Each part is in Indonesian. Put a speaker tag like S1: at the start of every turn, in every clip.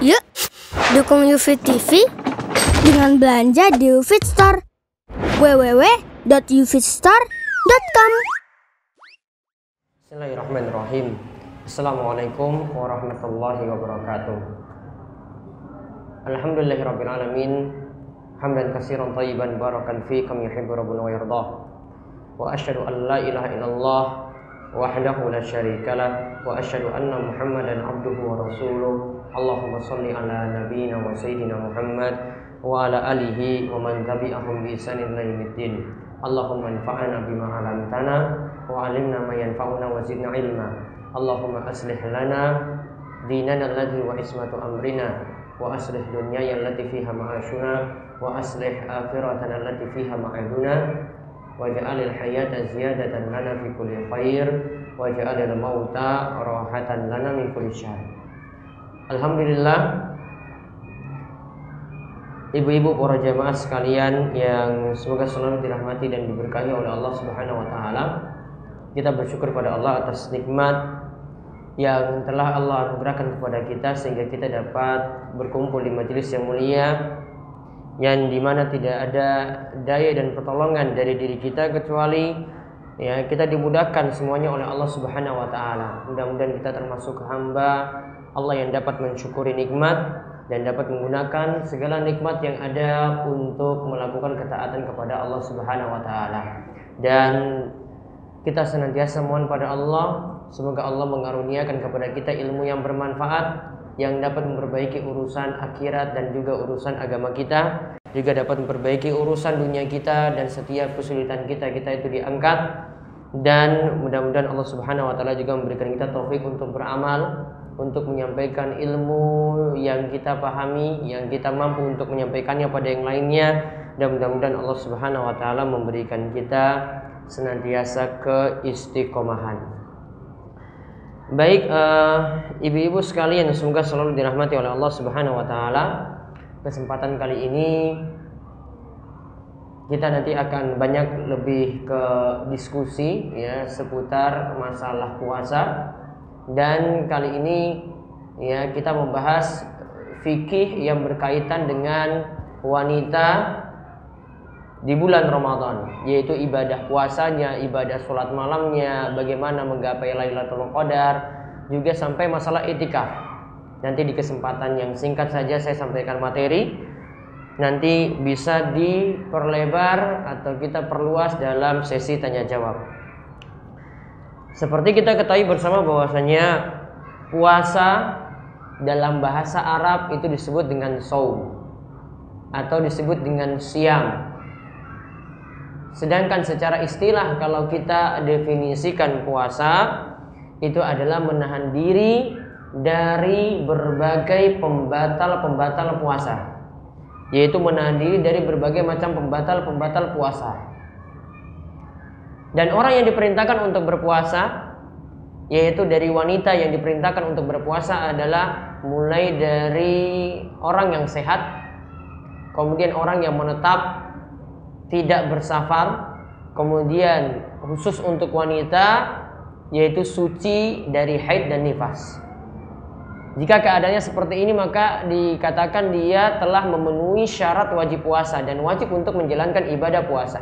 S1: Yuk, dukung UFIT TV dengan belanja di UFIT Store. www.ufitstore.com
S2: Bismillahirrahmanirrahim. Assalamualaikum warahmatullahi wabarakatuh. Alhamdulillahirabbil alamin. Hamdan katsiran tayyiban barakan fi kam rabbuna wa yardah. Wa asyhadu an la ilaha illallah وحده لا شريك له وأشهد أن محمدا عبده ورسوله. اللهم صل على نبينا وسيدنا محمد وعلى آله ومن تبعهم بإحسان إلى يوم الدين. اللهم انفعنا بما علمتنا وعلمنا ما ينفعنا وزدنا علما. اللهم أصلح لنا ديننا الذي وعصمة أمرنا وأصلح دنياي التي فيها معاشنا وأصلح آخرتنا التي فيها معادنا واجعل الحياة زيادة لنا في كل خير. Waj'alil mauta rahatan lana min kulli syarr. Alhamdulillah Ibu-ibu para jamaah sekalian yang semoga selalu dirahmati dan diberkahi oleh Allah Subhanahu wa taala. Kita bersyukur pada Allah atas nikmat yang telah Allah anugerahkan kepada kita sehingga kita dapat berkumpul di majelis yang mulia yang di mana tidak ada daya dan pertolongan dari diri kita kecuali ya kita dimudahkan semuanya oleh Allah Subhanahu wa taala. Mudah-mudahan kita termasuk hamba Allah yang dapat mensyukuri nikmat dan dapat menggunakan segala nikmat yang ada untuk melakukan ketaatan kepada Allah Subhanahu wa taala. Dan kita senantiasa mohon pada Allah semoga Allah mengaruniakan kepada kita ilmu yang bermanfaat yang dapat memperbaiki urusan akhirat dan juga urusan agama kita, juga dapat memperbaiki urusan dunia kita dan setiap kesulitan kita kita itu diangkat dan mudah-mudahan Allah Subhanahu wa taala juga memberikan kita taufik untuk beramal untuk menyampaikan ilmu yang kita pahami, yang kita mampu untuk menyampaikannya pada yang lainnya dan mudah-mudahan Allah Subhanahu wa taala memberikan kita senantiasa keistiqomahan. Baik uh, ibu-ibu sekalian semoga selalu dirahmati oleh Allah Subhanahu wa taala. Kesempatan kali ini kita nanti akan banyak lebih ke diskusi ya seputar masalah puasa dan kali ini ya kita membahas fikih yang berkaitan dengan wanita di bulan Ramadan yaitu ibadah puasanya, ibadah sholat malamnya, bagaimana menggapai Lailatul Qadar, juga sampai masalah etikaf. Nanti di kesempatan yang singkat saja saya sampaikan materi. Nanti bisa diperlebar atau kita perluas dalam sesi tanya jawab. Seperti kita ketahui bersama bahwasanya puasa dalam bahasa Arab itu disebut dengan saum atau disebut dengan siam. Sedangkan secara istilah kalau kita definisikan puasa itu adalah menahan diri dari berbagai pembatal-pembatal puasa. Yaitu menahan diri dari berbagai macam pembatal-pembatal puasa. Dan orang yang diperintahkan untuk berpuasa yaitu dari wanita yang diperintahkan untuk berpuasa adalah mulai dari orang yang sehat, kemudian orang yang menetap tidak bersafar, kemudian khusus untuk wanita yaitu suci dari haid dan nifas. Jika keadaannya seperti ini maka dikatakan dia telah memenuhi syarat wajib puasa dan wajib untuk menjalankan ibadah puasa.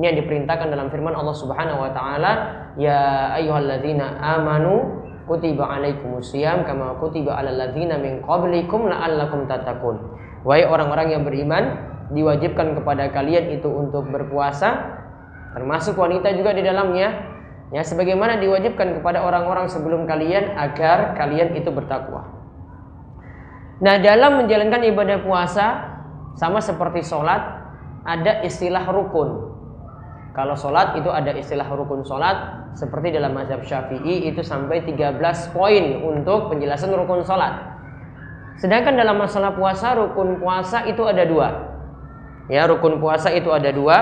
S2: Ini yang diperintahkan dalam firman Allah Subhanahu wa taala, "Ya ayyuhalladzina amanu kutiba alaikumusiyam kama kutiba alal ladzina min qablikum la'allakum tattaqun." Wahai orang-orang yang beriman, diwajibkan kepada kalian itu untuk berpuasa termasuk wanita juga di dalamnya ya sebagaimana diwajibkan kepada orang-orang sebelum kalian agar kalian itu bertakwa. Nah, dalam menjalankan ibadah puasa sama seperti sholat ada istilah rukun. Kalau sholat itu ada istilah rukun sholat seperti dalam mazhab syafi'i itu sampai 13 poin untuk penjelasan rukun sholat. Sedangkan dalam masalah puasa rukun puasa itu ada dua. Ya rukun puasa itu ada dua,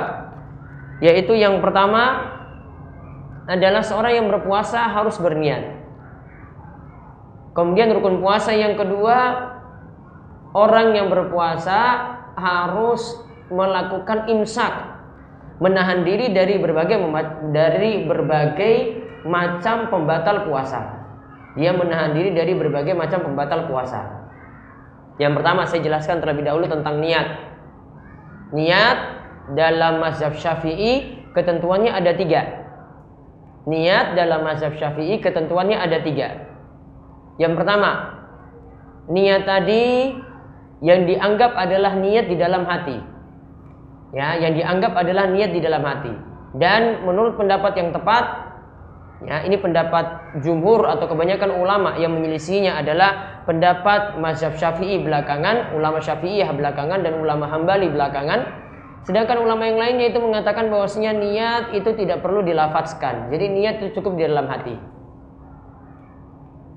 S2: yaitu yang pertama adalah seorang yang berpuasa harus berniat. Kemudian rukun puasa yang kedua, orang yang berpuasa harus melakukan imsak, menahan diri dari berbagai dari berbagai macam pembatal puasa. Dia menahan diri dari berbagai macam pembatal puasa. Yang pertama saya jelaskan terlebih dahulu tentang niat. Niat dalam mazhab Syafi'i ketentuannya ada tiga. Niat dalam mazhab Syafi'i ketentuannya ada tiga. Yang pertama, niat tadi yang dianggap adalah niat di dalam hati. Ya, yang dianggap adalah niat di dalam hati. Dan menurut pendapat yang tepat, Ya, ini pendapat jumhur atau kebanyakan ulama yang menyelisihinya adalah pendapat mazhab Syafi'i belakangan, ulama Syafi'iyah belakangan dan ulama Hambali belakangan. Sedangkan ulama yang lainnya itu mengatakan bahwasanya niat itu tidak perlu dilafazkan. Jadi niat itu cukup di dalam hati.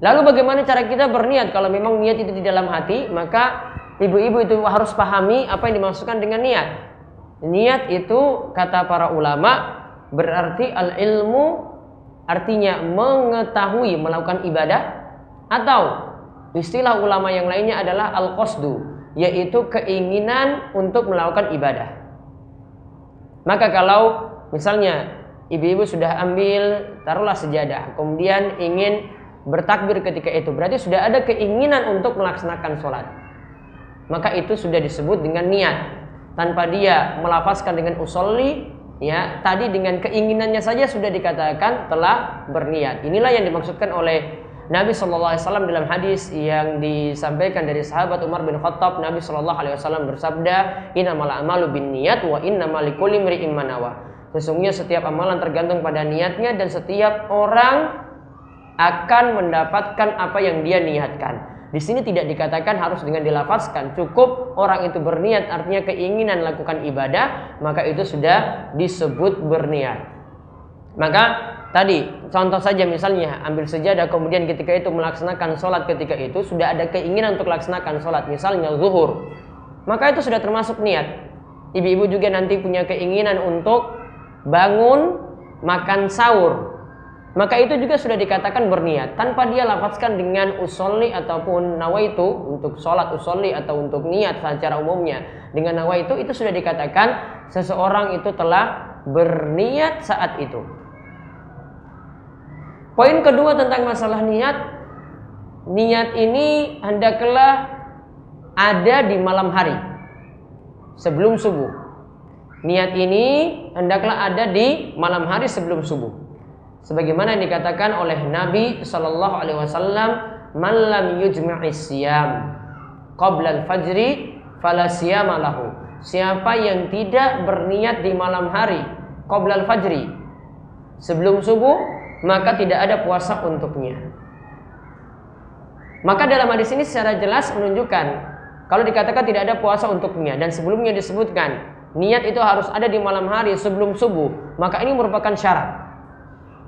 S2: Lalu bagaimana cara kita berniat kalau memang niat itu di dalam hati, maka ibu-ibu itu harus pahami apa yang dimaksudkan dengan niat. Niat itu kata para ulama berarti al-ilmu artinya mengetahui melakukan ibadah atau istilah ulama yang lainnya adalah al-qasdu yaitu keinginan untuk melakukan ibadah. Maka kalau misalnya ibu-ibu sudah ambil taruhlah sejadah kemudian ingin bertakbir ketika itu berarti sudah ada keinginan untuk melaksanakan sholat maka itu sudah disebut dengan niat tanpa dia melafazkan dengan usolli ya tadi dengan keinginannya saja sudah dikatakan telah berniat. Inilah yang dimaksudkan oleh Nabi Shallallahu Alaihi Wasallam dalam hadis yang disampaikan dari sahabat Umar bin Khattab, Nabi Shallallahu Alaihi Wasallam bersabda, amalu bin niat wa inna likulli imri'in. Sesungguhnya setiap amalan tergantung pada niatnya dan setiap orang akan mendapatkan apa yang dia niatkan. Di sini tidak dikatakan harus dengan dilafazkan, cukup orang itu berniat artinya keinginan lakukan ibadah, maka itu sudah disebut berniat. Maka tadi contoh saja misalnya ambil sejadah kemudian ketika itu melaksanakan sholat ketika itu sudah ada keinginan untuk melaksanakan sholat misalnya zuhur. Maka itu sudah termasuk niat. Ibu-ibu juga nanti punya keinginan untuk bangun makan sahur maka itu juga sudah dikatakan berniat tanpa dia lafazkan dengan usolli ataupun nawaitu untuk sholat usolli atau untuk niat secara umumnya dengan nawaitu itu sudah dikatakan seseorang itu telah berniat saat itu. Poin kedua tentang masalah niat, niat ini hendaklah ada di malam hari sebelum subuh. Niat ini hendaklah ada di malam hari sebelum subuh sebagaimana dikatakan oleh Nabi Shallallahu Alaihi Wasallam malam yujma'is siyam qabla al-fajri fala lahu. Siapa yang tidak berniat di malam hari qabla al-fajri sebelum subuh maka tidak ada puasa untuknya. Maka dalam hadis ini secara jelas menunjukkan kalau dikatakan tidak ada puasa untuknya dan sebelumnya disebutkan niat itu harus ada di malam hari sebelum subuh maka ini merupakan syarat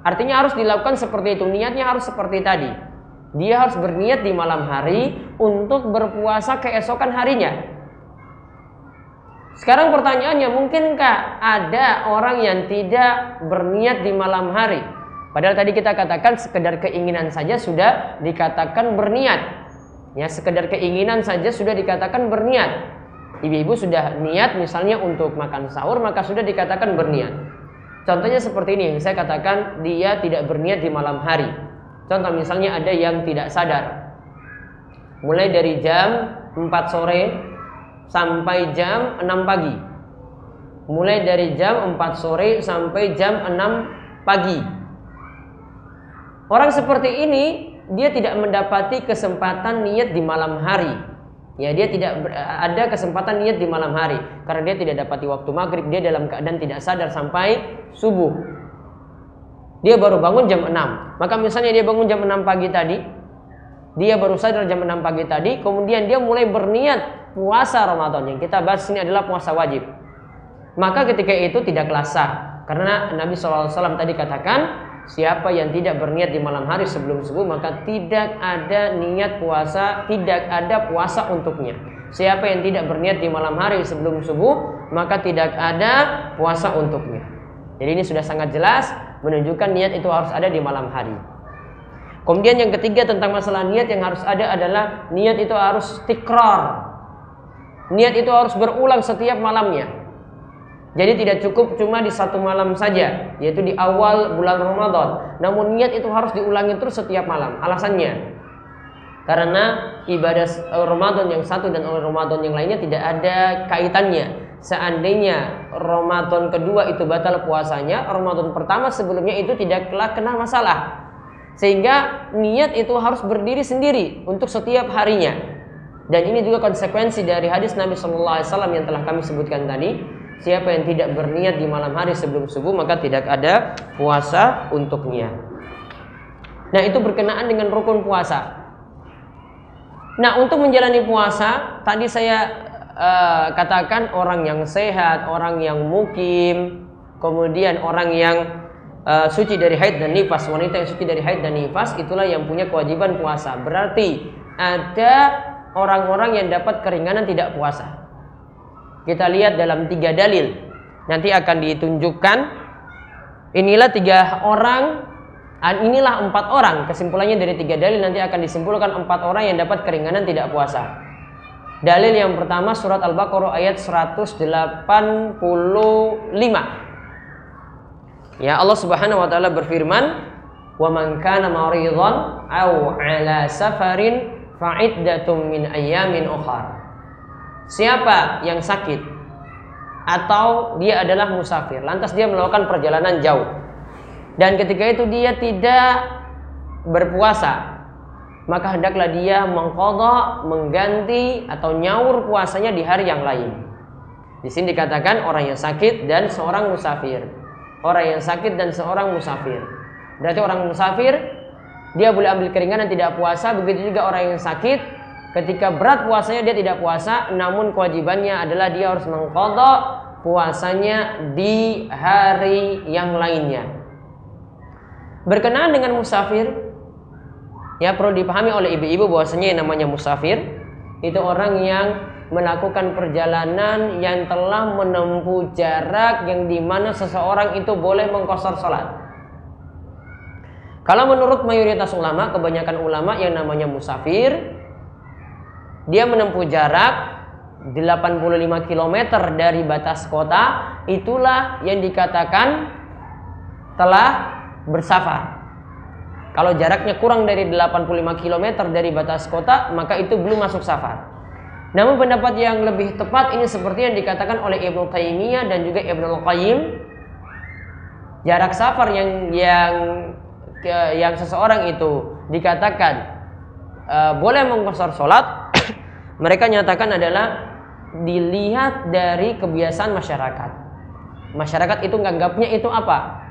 S2: Artinya harus dilakukan seperti itu. Niatnya harus seperti tadi. Dia harus berniat di malam hari untuk berpuasa keesokan harinya. Sekarang pertanyaannya, mungkinkah ada orang yang tidak berniat di malam hari? Padahal tadi kita katakan sekedar keinginan saja sudah dikatakan berniat. Ya, sekedar keinginan saja sudah dikatakan berniat. Ibu-ibu sudah niat misalnya untuk makan sahur maka sudah dikatakan berniat. Contohnya seperti ini, saya katakan dia tidak berniat di malam hari. Contoh misalnya ada yang tidak sadar. Mulai dari jam 4 sore sampai jam 6 pagi. Mulai dari jam 4 sore sampai jam 6 pagi. Orang seperti ini dia tidak mendapati kesempatan niat di malam hari Ya dia tidak ada kesempatan niat di malam hari karena dia tidak dapati waktu maghrib dia dalam keadaan tidak sadar sampai subuh. Dia baru bangun jam 6. Maka misalnya dia bangun jam 6 pagi tadi, dia baru sadar jam 6 pagi tadi, kemudian dia mulai berniat puasa Ramadan yang kita bahas ini adalah puasa wajib. Maka ketika itu tidak sah karena Nabi SAW tadi katakan Siapa yang tidak berniat di malam hari sebelum subuh maka tidak ada niat puasa, tidak ada puasa untuknya. Siapa yang tidak berniat di malam hari sebelum subuh maka tidak ada puasa untuknya. Jadi ini sudah sangat jelas menunjukkan niat itu harus ada di malam hari. Kemudian yang ketiga tentang masalah niat yang harus ada adalah niat itu harus tikrar. Niat itu harus berulang setiap malamnya. Jadi tidak cukup cuma di satu malam saja, yaitu di awal bulan Ramadan. Namun niat itu harus diulangi terus setiap malam. Alasannya, karena ibadah Ramadan yang satu dan Ramadan yang lainnya tidak ada kaitannya. Seandainya Ramadan kedua itu batal puasanya, Ramadan pertama sebelumnya itu tidaklah kena masalah. Sehingga niat itu harus berdiri sendiri untuk setiap harinya. Dan ini juga konsekuensi dari hadis Nabi Shallallahu Alaihi Wasallam yang telah kami sebutkan tadi Siapa yang tidak berniat di malam hari sebelum subuh maka tidak ada puasa untuknya. Nah, itu berkenaan dengan rukun puasa. Nah, untuk menjalani puasa, tadi saya uh, katakan orang yang sehat, orang yang mukim, kemudian orang yang uh, suci dari haid dan nifas, wanita yang suci dari haid dan nifas itulah yang punya kewajiban puasa. Berarti ada orang-orang yang dapat keringanan tidak puasa. Kita lihat dalam tiga dalil. Nanti akan ditunjukkan. Inilah tiga orang. Inilah empat orang. Kesimpulannya dari tiga dalil nanti akan disimpulkan empat orang yang dapat keringanan tidak puasa. Dalil yang pertama surat Al-Baqarah ayat 185. Ya Allah Subhanahu wa taala berfirman, "Wa man kana maridhan aw ala safarin fa'iddatum min ayyamin ukhra." Siapa yang sakit atau dia adalah musafir, lantas dia melakukan perjalanan jauh. Dan ketika itu dia tidak berpuasa, maka hendaklah dia mengkodok, mengganti atau nyaur puasanya di hari yang lain. Di sini dikatakan orang yang sakit dan seorang musafir. Orang yang sakit dan seorang musafir. Berarti orang musafir dia boleh ambil keringanan tidak puasa, begitu juga orang yang sakit Ketika berat puasanya dia tidak puasa, namun kewajibannya adalah dia harus mengkodok puasanya di hari yang lainnya. Berkenaan dengan musafir, ya perlu dipahami oleh ibu-ibu bahwasanya yang namanya musafir itu orang yang melakukan perjalanan yang telah menempuh jarak yang di mana seseorang itu boleh mengkosor sholat. Kalau menurut mayoritas ulama, kebanyakan ulama yang namanya musafir dia menempuh jarak 85 km dari batas kota, itulah yang dikatakan telah bersafar. Kalau jaraknya kurang dari 85 km dari batas kota, maka itu belum masuk safar. Namun pendapat yang lebih tepat ini seperti yang dikatakan oleh Ibnu Taimiyah dan juga Ibnu Qayyim, jarak safar yang yang yang seseorang itu dikatakan uh, boleh mengkosor sholat mereka nyatakan adalah dilihat dari kebiasaan masyarakat. Masyarakat itu nganggapnya itu apa?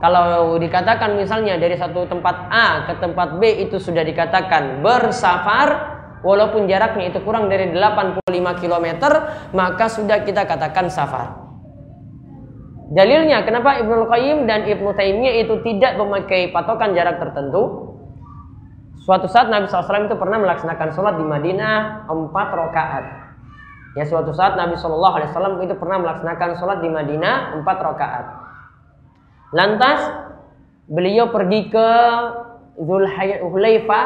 S2: Kalau dikatakan misalnya dari satu tempat A ke tempat B itu sudah dikatakan bersafar walaupun jaraknya itu kurang dari 85 km maka sudah kita katakan safar. Dalilnya kenapa Ibnu Qayyim dan Ibnu Taimiyah itu tidak memakai patokan jarak tertentu? Suatu saat Nabi SAW itu pernah melaksanakan sholat di Madinah empat rakaat. Ya suatu saat Nabi SAW itu pernah melaksanakan sholat di Madinah empat rakaat. Lantas beliau pergi ke Zulhulaifa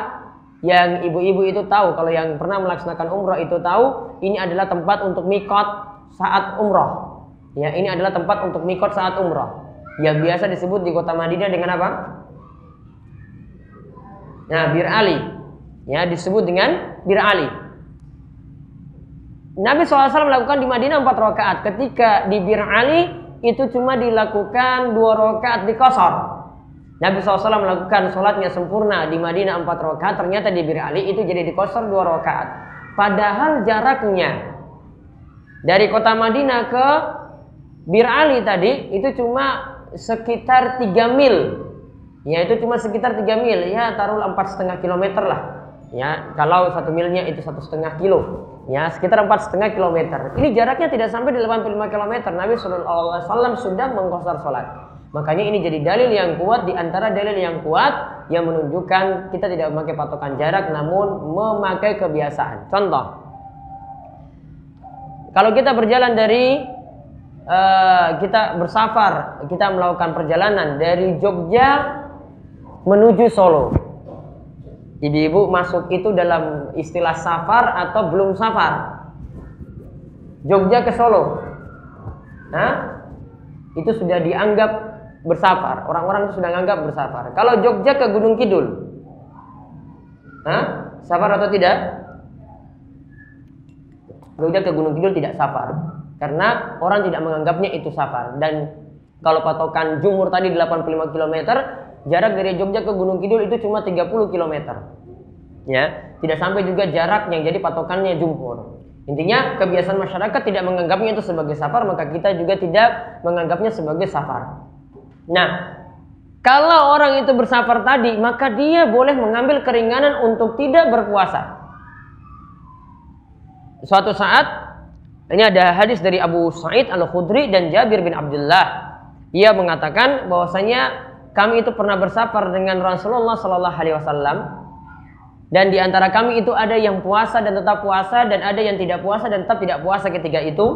S2: yang ibu-ibu itu tahu kalau yang pernah melaksanakan umroh itu tahu ini adalah tempat untuk mikot saat umroh. Ya ini adalah tempat untuk mikot saat umroh. Yang biasa disebut di kota Madinah dengan apa? Nah, Bir Ali. Ya, disebut dengan Bir Ali. Nabi SAW melakukan di Madinah empat rakaat. Ketika di Bir Ali itu cuma dilakukan dua rakaat di kosor. Nabi SAW melakukan sholatnya sempurna di Madinah empat rakaat. Ternyata di Bir Ali itu jadi di kosor dua rakaat. Padahal jaraknya dari kota Madinah ke Bir Ali tadi itu cuma sekitar 3 mil ya itu cuma sekitar 3 mil. Ya taruh empat setengah kilometer lah. Ya kalau satu milnya itu satu setengah kilo. Ya sekitar empat setengah kilometer. Ini jaraknya tidak sampai di 85 kilometer. Nabi Shallallahu Alaihi Wasallam sudah mengkosar sholat. Makanya ini jadi dalil yang kuat di antara dalil yang kuat yang menunjukkan kita tidak memakai patokan jarak namun memakai kebiasaan. Contoh kalau kita berjalan dari uh, kita bersafar kita melakukan perjalanan dari Jogja menuju Solo. Ibu-ibu masuk itu dalam istilah safar atau belum safar? Jogja ke Solo. Hah? itu sudah dianggap bersafar. Orang-orang itu sudah dianggap bersafar. Kalau Jogja ke Gunung Kidul, Hah? Safar atau tidak? Jogja ke Gunung Kidul tidak safar. Karena orang tidak menganggapnya itu safar. Dan kalau patokan jumur tadi 85 km, jarak dari Jogja ke Gunung Kidul itu cuma 30 km. Ya, tidak sampai juga jarak yang jadi patokannya jumhur. Intinya kebiasaan masyarakat tidak menganggapnya itu sebagai safar, maka kita juga tidak menganggapnya sebagai safar. Nah, kalau orang itu bersafar tadi, maka dia boleh mengambil keringanan untuk tidak berpuasa. Suatu saat, ini ada hadis dari Abu Sa'id Al-Khudri dan Jabir bin Abdullah. Ia mengatakan bahwasanya kami itu pernah bersafar dengan Rasulullah Sallallahu Alaihi Wasallam dan di antara kami itu ada yang puasa dan tetap puasa dan ada yang tidak puasa dan tetap tidak puasa ketika itu.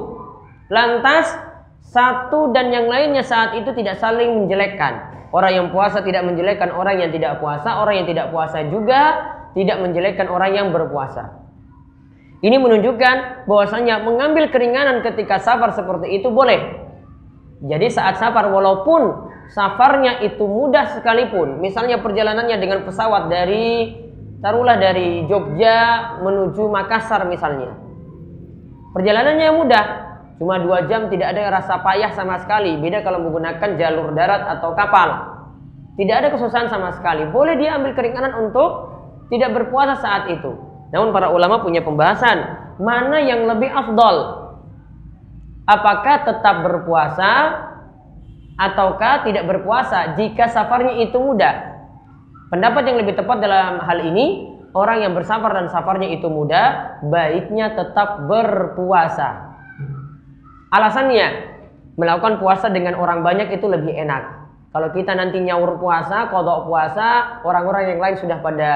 S2: Lantas satu dan yang lainnya saat itu tidak saling menjelekkan. Orang yang puasa tidak menjelekkan orang yang tidak puasa, orang yang tidak puasa juga tidak menjelekkan orang yang berpuasa. Ini menunjukkan bahwasanya mengambil keringanan ketika safar seperti itu boleh. Jadi saat safar walaupun safarnya itu mudah sekalipun, misalnya perjalanannya dengan pesawat dari taruhlah dari Jogja menuju Makassar misalnya. Perjalanannya mudah, Cuma dua jam tidak ada rasa payah sama sekali. Beda kalau menggunakan jalur darat atau kapal. Tidak ada kesusahan sama sekali. Boleh dia ambil keringanan untuk tidak berpuasa saat itu. Namun para ulama punya pembahasan. Mana yang lebih afdol? Apakah tetap berpuasa ataukah tidak berpuasa jika safarnya itu mudah? Pendapat yang lebih tepat dalam hal ini, orang yang bersafar dan safarnya itu mudah, baiknya tetap berpuasa. Alasannya, melakukan puasa dengan orang banyak itu lebih enak. Kalau kita nanti nyaur puasa, kodok puasa, orang-orang yang lain sudah pada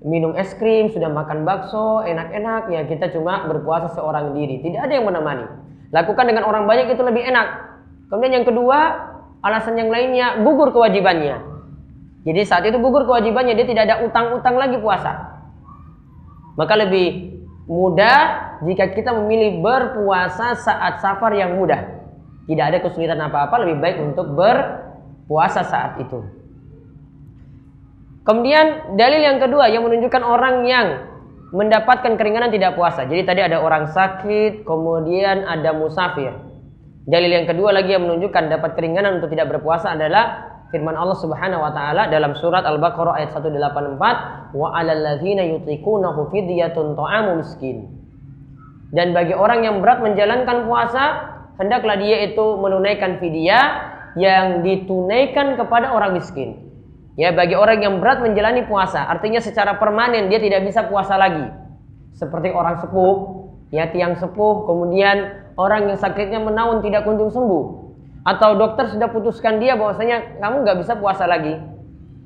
S2: minum es krim, sudah makan bakso, enak-enak, ya kita cuma berpuasa seorang diri. Tidak ada yang menemani. Lakukan dengan orang banyak itu lebih enak. Kemudian yang kedua, alasan yang lainnya gugur kewajibannya. Jadi saat itu gugur kewajibannya, dia tidak ada utang-utang lagi puasa. Maka lebih mudah jika kita memilih berpuasa saat safar yang mudah. Tidak ada kesulitan apa-apa, lebih baik untuk berpuasa saat itu. Kemudian dalil yang kedua yang menunjukkan orang yang mendapatkan keringanan tidak puasa. Jadi tadi ada orang sakit, kemudian ada musafir. Dalil yang kedua lagi yang menunjukkan dapat keringanan untuk tidak berpuasa adalah firman Allah Subhanahu wa taala dalam surat Al-Baqarah ayat 184, "Wa 'alal ladzina yutiqunahu fidyatun ta'amu miskin." Dan bagi orang yang berat menjalankan puasa, hendaklah dia itu menunaikan fidyah yang ditunaikan kepada orang miskin. Ya, bagi orang yang berat menjalani puasa, artinya secara permanen dia tidak bisa puasa lagi. Seperti orang sepuh, ya tiang sepuh, kemudian orang yang sakitnya menaun tidak kunjung sembuh. Atau dokter sudah putuskan dia bahwasanya kamu nggak bisa puasa lagi.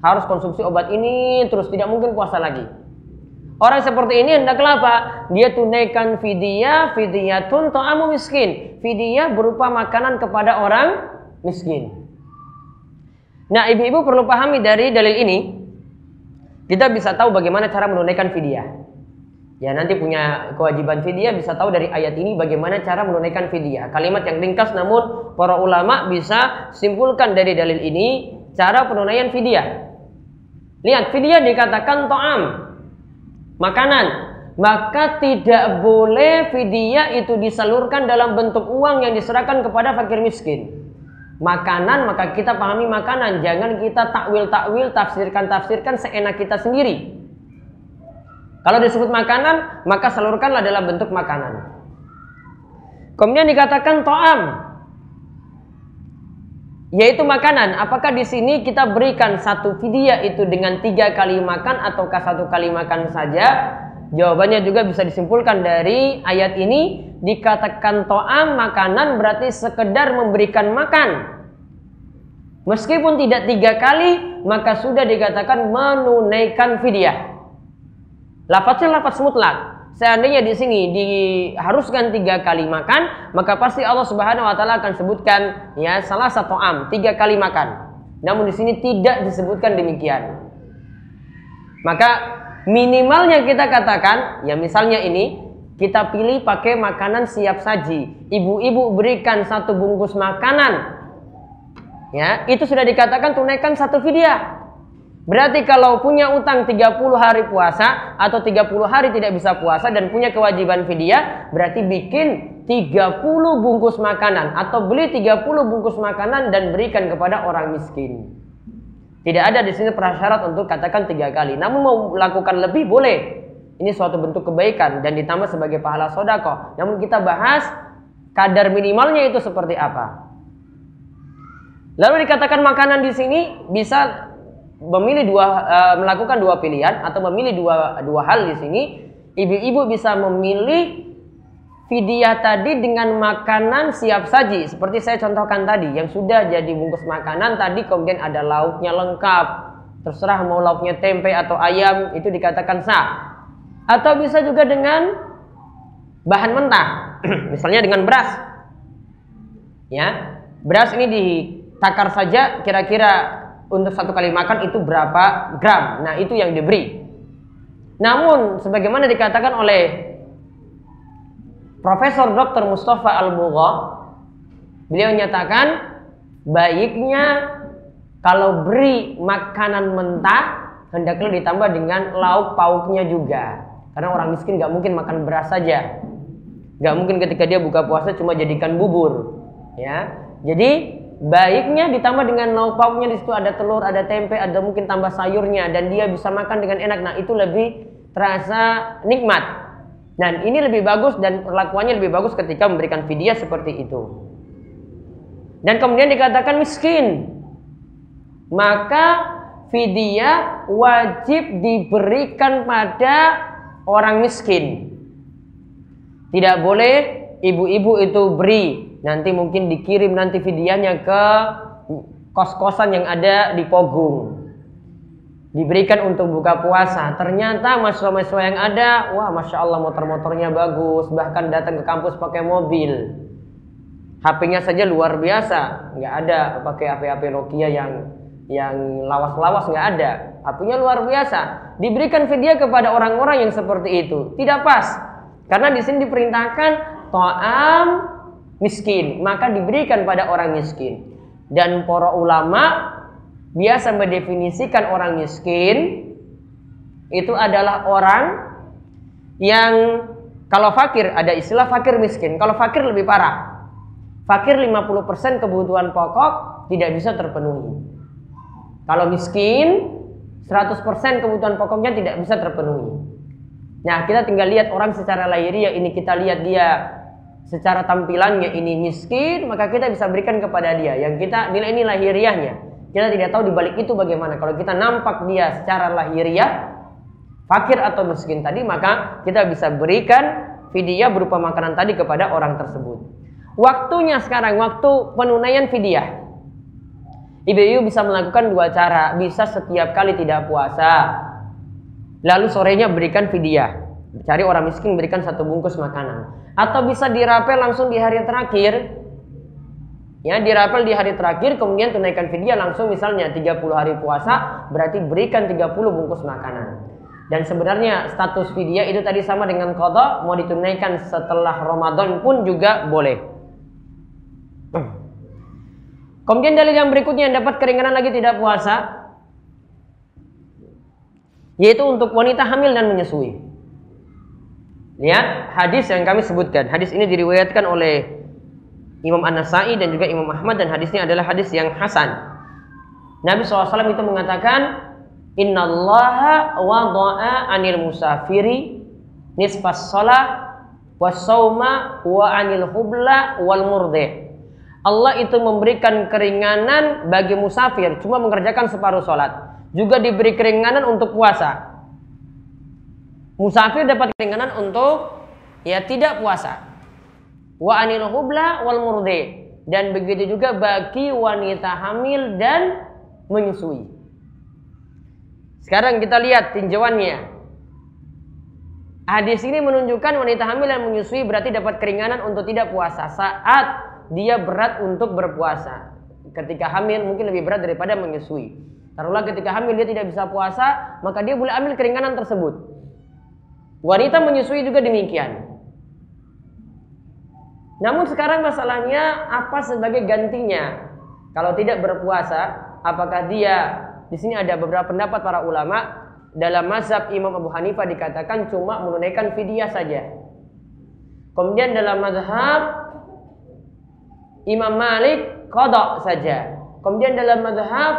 S2: Harus konsumsi obat ini terus tidak mungkin puasa lagi. Orang seperti ini hendaklah apa? Dia tunaikan fidyah, fidyatun ta'amu miskin. Fidyah berupa makanan kepada orang miskin. Nah, ibu-ibu perlu pahami dari dalil ini, kita bisa tahu bagaimana cara menunaikan fidyah. Ya, nanti punya kewajiban fidyah bisa tahu dari ayat ini bagaimana cara menunaikan fidyah. Kalimat yang ringkas namun para ulama bisa simpulkan dari dalil ini cara penunaian fidyah. Lihat, fidyah dikatakan to'am, makanan maka tidak boleh fidyah itu disalurkan dalam bentuk uang yang diserahkan kepada fakir miskin makanan maka kita pahami makanan jangan kita takwil takwil tafsirkan tafsirkan seenak kita sendiri kalau disebut makanan maka salurkanlah dalam bentuk makanan kemudian dikatakan to'am yaitu makanan. Apakah di sini kita berikan satu fidyah itu dengan tiga kali makan ataukah satu kali makan saja? Jawabannya juga bisa disimpulkan dari ayat ini dikatakan to'am makanan berarti sekedar memberikan makan. Meskipun tidak tiga kali maka sudah dikatakan menunaikan fidyah. Lafaznya lafaz mutlak. Seandainya di sini diharuskan tiga kali makan, maka pasti Allah Subhanahu Wa Taala akan sebutkan ya salah satu am tiga kali makan. Namun di sini tidak disebutkan demikian. Maka minimalnya kita katakan, ya misalnya ini kita pilih pakai makanan siap saji. Ibu-ibu berikan satu bungkus makanan ya itu sudah dikatakan tunaikan satu fidyah. Berarti kalau punya utang 30 hari puasa atau 30 hari tidak bisa puasa dan punya kewajiban fidyah, berarti bikin 30 bungkus makanan atau beli 30 bungkus makanan dan berikan kepada orang miskin. Tidak ada di sini prasyarat untuk katakan tiga kali. Namun mau lakukan lebih boleh. Ini suatu bentuk kebaikan dan ditambah sebagai pahala sodako. Namun kita bahas kadar minimalnya itu seperti apa. Lalu dikatakan makanan di sini bisa memilih dua uh, melakukan dua pilihan atau memilih dua dua hal di sini ibu-ibu bisa memilih fidyah tadi dengan makanan siap saji. Seperti saya contohkan tadi yang sudah jadi bungkus makanan tadi kemudian ada lauknya lengkap. Terserah mau lauknya tempe atau ayam itu dikatakan sah. Atau bisa juga dengan bahan mentah misalnya dengan beras. Ya beras ini ditakar saja kira-kira untuk satu kali makan itu berapa gram. Nah, itu yang diberi. Namun, sebagaimana dikatakan oleh Profesor Dr. Mustafa Al-Bugha, beliau menyatakan baiknya kalau beri makanan mentah hendaknya ditambah dengan lauk pauknya juga. Karena orang miskin nggak mungkin makan beras saja. Nggak mungkin ketika dia buka puasa cuma jadikan bubur. Ya, jadi baiknya ditambah dengan lauk pauknya di situ ada telur, ada tempe, ada mungkin tambah sayurnya dan dia bisa makan dengan enak. Nah, itu lebih terasa nikmat. Dan ini lebih bagus dan perlakuannya lebih bagus ketika memberikan fidyah seperti itu. Dan kemudian dikatakan miskin. Maka fidyah wajib diberikan pada orang miskin. Tidak boleh ibu-ibu itu beri nanti mungkin dikirim nanti videonya ke kos-kosan yang ada di Pogung. Diberikan untuk buka puasa. Ternyata mahasiswa-mahasiswa yang ada wah masya Allah motor-motornya bagus. Bahkan datang ke kampus pakai mobil. HP-nya saja luar biasa. Nggak ada pakai HP-HP Nokia yang yang lawas-lawas nggak ada. HP-nya luar biasa. Diberikan video kepada orang-orang yang seperti itu. Tidak pas. Karena di sini diperintahkan to'am miskin, maka diberikan pada orang miskin. Dan para ulama biasa mendefinisikan orang miskin itu adalah orang yang kalau fakir ada istilah fakir miskin. Kalau fakir lebih parah. Fakir 50% kebutuhan pokok tidak bisa terpenuhi. Kalau miskin 100% kebutuhan pokoknya tidak bisa terpenuhi. Nah, kita tinggal lihat orang secara lahiriah ini kita lihat dia secara tampilannya ini miskin, maka kita bisa berikan kepada dia. Yang kita nilai ini lahiriahnya. Kita tidak tahu di balik itu bagaimana. Kalau kita nampak dia secara lahiriah, fakir atau miskin tadi, maka kita bisa berikan fidyah berupa makanan tadi kepada orang tersebut. Waktunya sekarang, waktu penunaian fidyah. Ibu-ibu bisa melakukan dua cara. Bisa setiap kali tidak puasa. Lalu sorenya berikan fidyah. Cari orang miskin berikan satu bungkus makanan atau bisa dirapel langsung di hari terakhir. Ya dirapel di hari terakhir kemudian tunaikan fidyah langsung misalnya 30 hari puasa berarti berikan 30 bungkus makanan. Dan sebenarnya status fidyah itu tadi sama dengan kodok mau ditunaikan setelah Ramadan pun juga boleh. Kemudian dalil yang berikutnya yang dapat keringanan lagi tidak puasa yaitu untuk wanita hamil dan menyusui Lihat hadis yang kami sebutkan. Hadis ini diriwayatkan oleh Imam An-Nasai dan juga Imam Ahmad dan hadisnya adalah hadis yang hasan. Nabi SAW itu mengatakan, Inna Allah wada'a anil musafiri nisfas salah wasawma wa anil hubla wal murdih. Allah itu memberikan keringanan bagi musafir, cuma mengerjakan separuh sholat. Juga diberi keringanan untuk puasa musafir dapat keringanan untuk ya tidak puasa. Wa anil hubla wal murdi dan begitu juga bagi wanita hamil dan menyusui. Sekarang kita lihat tinjauannya. Hadis ini menunjukkan wanita hamil dan menyusui berarti dapat keringanan untuk tidak puasa saat dia berat untuk berpuasa. Ketika hamil mungkin lebih berat daripada menyusui. Taruhlah ketika hamil dia tidak bisa puasa, maka dia boleh ambil keringanan tersebut. Wanita menyusui juga demikian. Namun sekarang masalahnya apa sebagai gantinya? Kalau tidak berpuasa, apakah dia di sini ada beberapa pendapat para ulama dalam mazhab Imam Abu Hanifah dikatakan cuma menunaikan fidyah saja. Kemudian dalam mazhab Imam Malik kodok saja. Kemudian dalam mazhab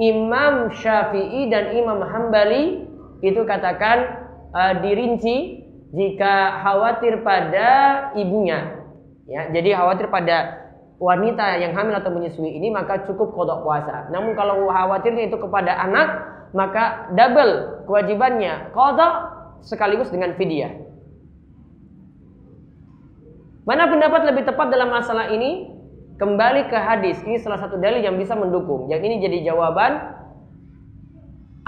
S2: Imam Syafi'i dan Imam Hambali itu katakan uh, dirinci jika khawatir pada ibunya. Ya, jadi khawatir pada wanita yang hamil atau menyusui ini maka cukup kodok puasa. Namun kalau khawatirnya itu kepada anak maka double kewajibannya kodok sekaligus dengan fidyah. Mana pendapat lebih tepat dalam masalah ini? Kembali ke hadis. Ini salah satu dalil yang bisa mendukung. Yang ini jadi jawaban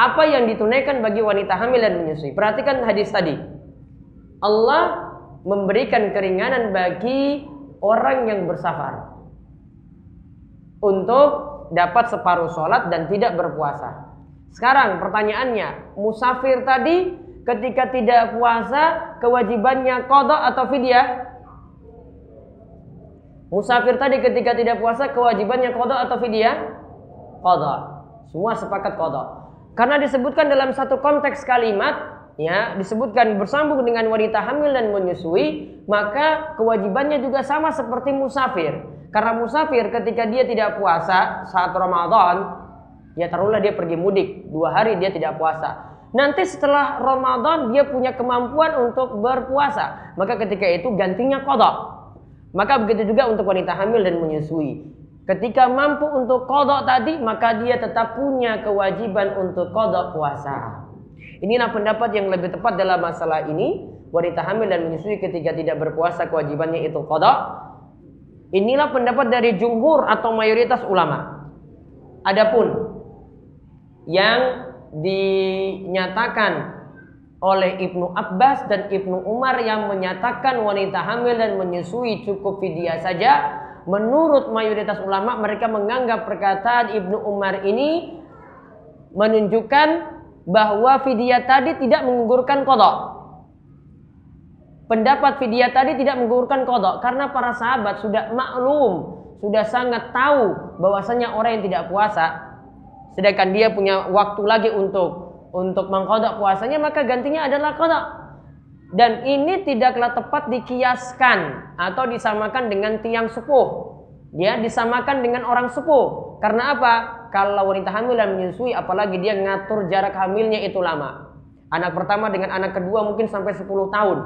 S2: apa yang ditunaikan bagi wanita hamil dan menyusui. Perhatikan hadis tadi. Allah memberikan keringanan bagi orang yang bersafar untuk dapat separuh sholat dan tidak berpuasa. Sekarang pertanyaannya, musafir tadi ketika tidak puasa kewajibannya kodok atau fidyah? Musafir tadi ketika tidak puasa kewajibannya kodok atau fidyah? Kodok. Semua sepakat kodok. Karena disebutkan dalam satu konteks kalimat, ya disebutkan bersambung dengan wanita hamil dan menyusui, maka kewajibannya juga sama seperti musafir. Karena musafir ketika dia tidak puasa saat Ramadan, ya taruhlah dia pergi mudik, dua hari dia tidak puasa. Nanti setelah Ramadan dia punya kemampuan untuk berpuasa. Maka ketika itu gantinya kodok. Maka begitu juga untuk wanita hamil dan menyusui. Ketika mampu untuk kodok tadi, maka dia tetap punya kewajiban untuk kodok puasa. Inilah pendapat yang lebih tepat dalam masalah ini. Wanita hamil dan menyusui ketika tidak berpuasa kewajibannya itu kodok. Inilah pendapat dari jumhur atau mayoritas ulama. Adapun yang dinyatakan oleh Ibnu Abbas dan Ibnu Umar yang menyatakan wanita hamil dan menyusui cukup fidyah saja. Menurut mayoritas ulama mereka menganggap perkataan Ibnu Umar ini menunjukkan bahwa fidyah tadi tidak menggugurkan kodok pendapat fidyah tadi tidak menggugurkan kodok karena para sahabat sudah maklum, sudah sangat tahu bahwasanya orang yang tidak puasa, sedangkan dia punya waktu lagi untuk untuk mengkodok puasanya maka gantinya adalah kodok. Dan ini tidaklah tepat dikiaskan atau disamakan dengan tiang sepuh. Dia disamakan dengan orang sepuh. Karena apa? Kalau wanita hamil dan menyusui apalagi dia ngatur jarak hamilnya itu lama. Anak pertama dengan anak kedua mungkin sampai 10 tahun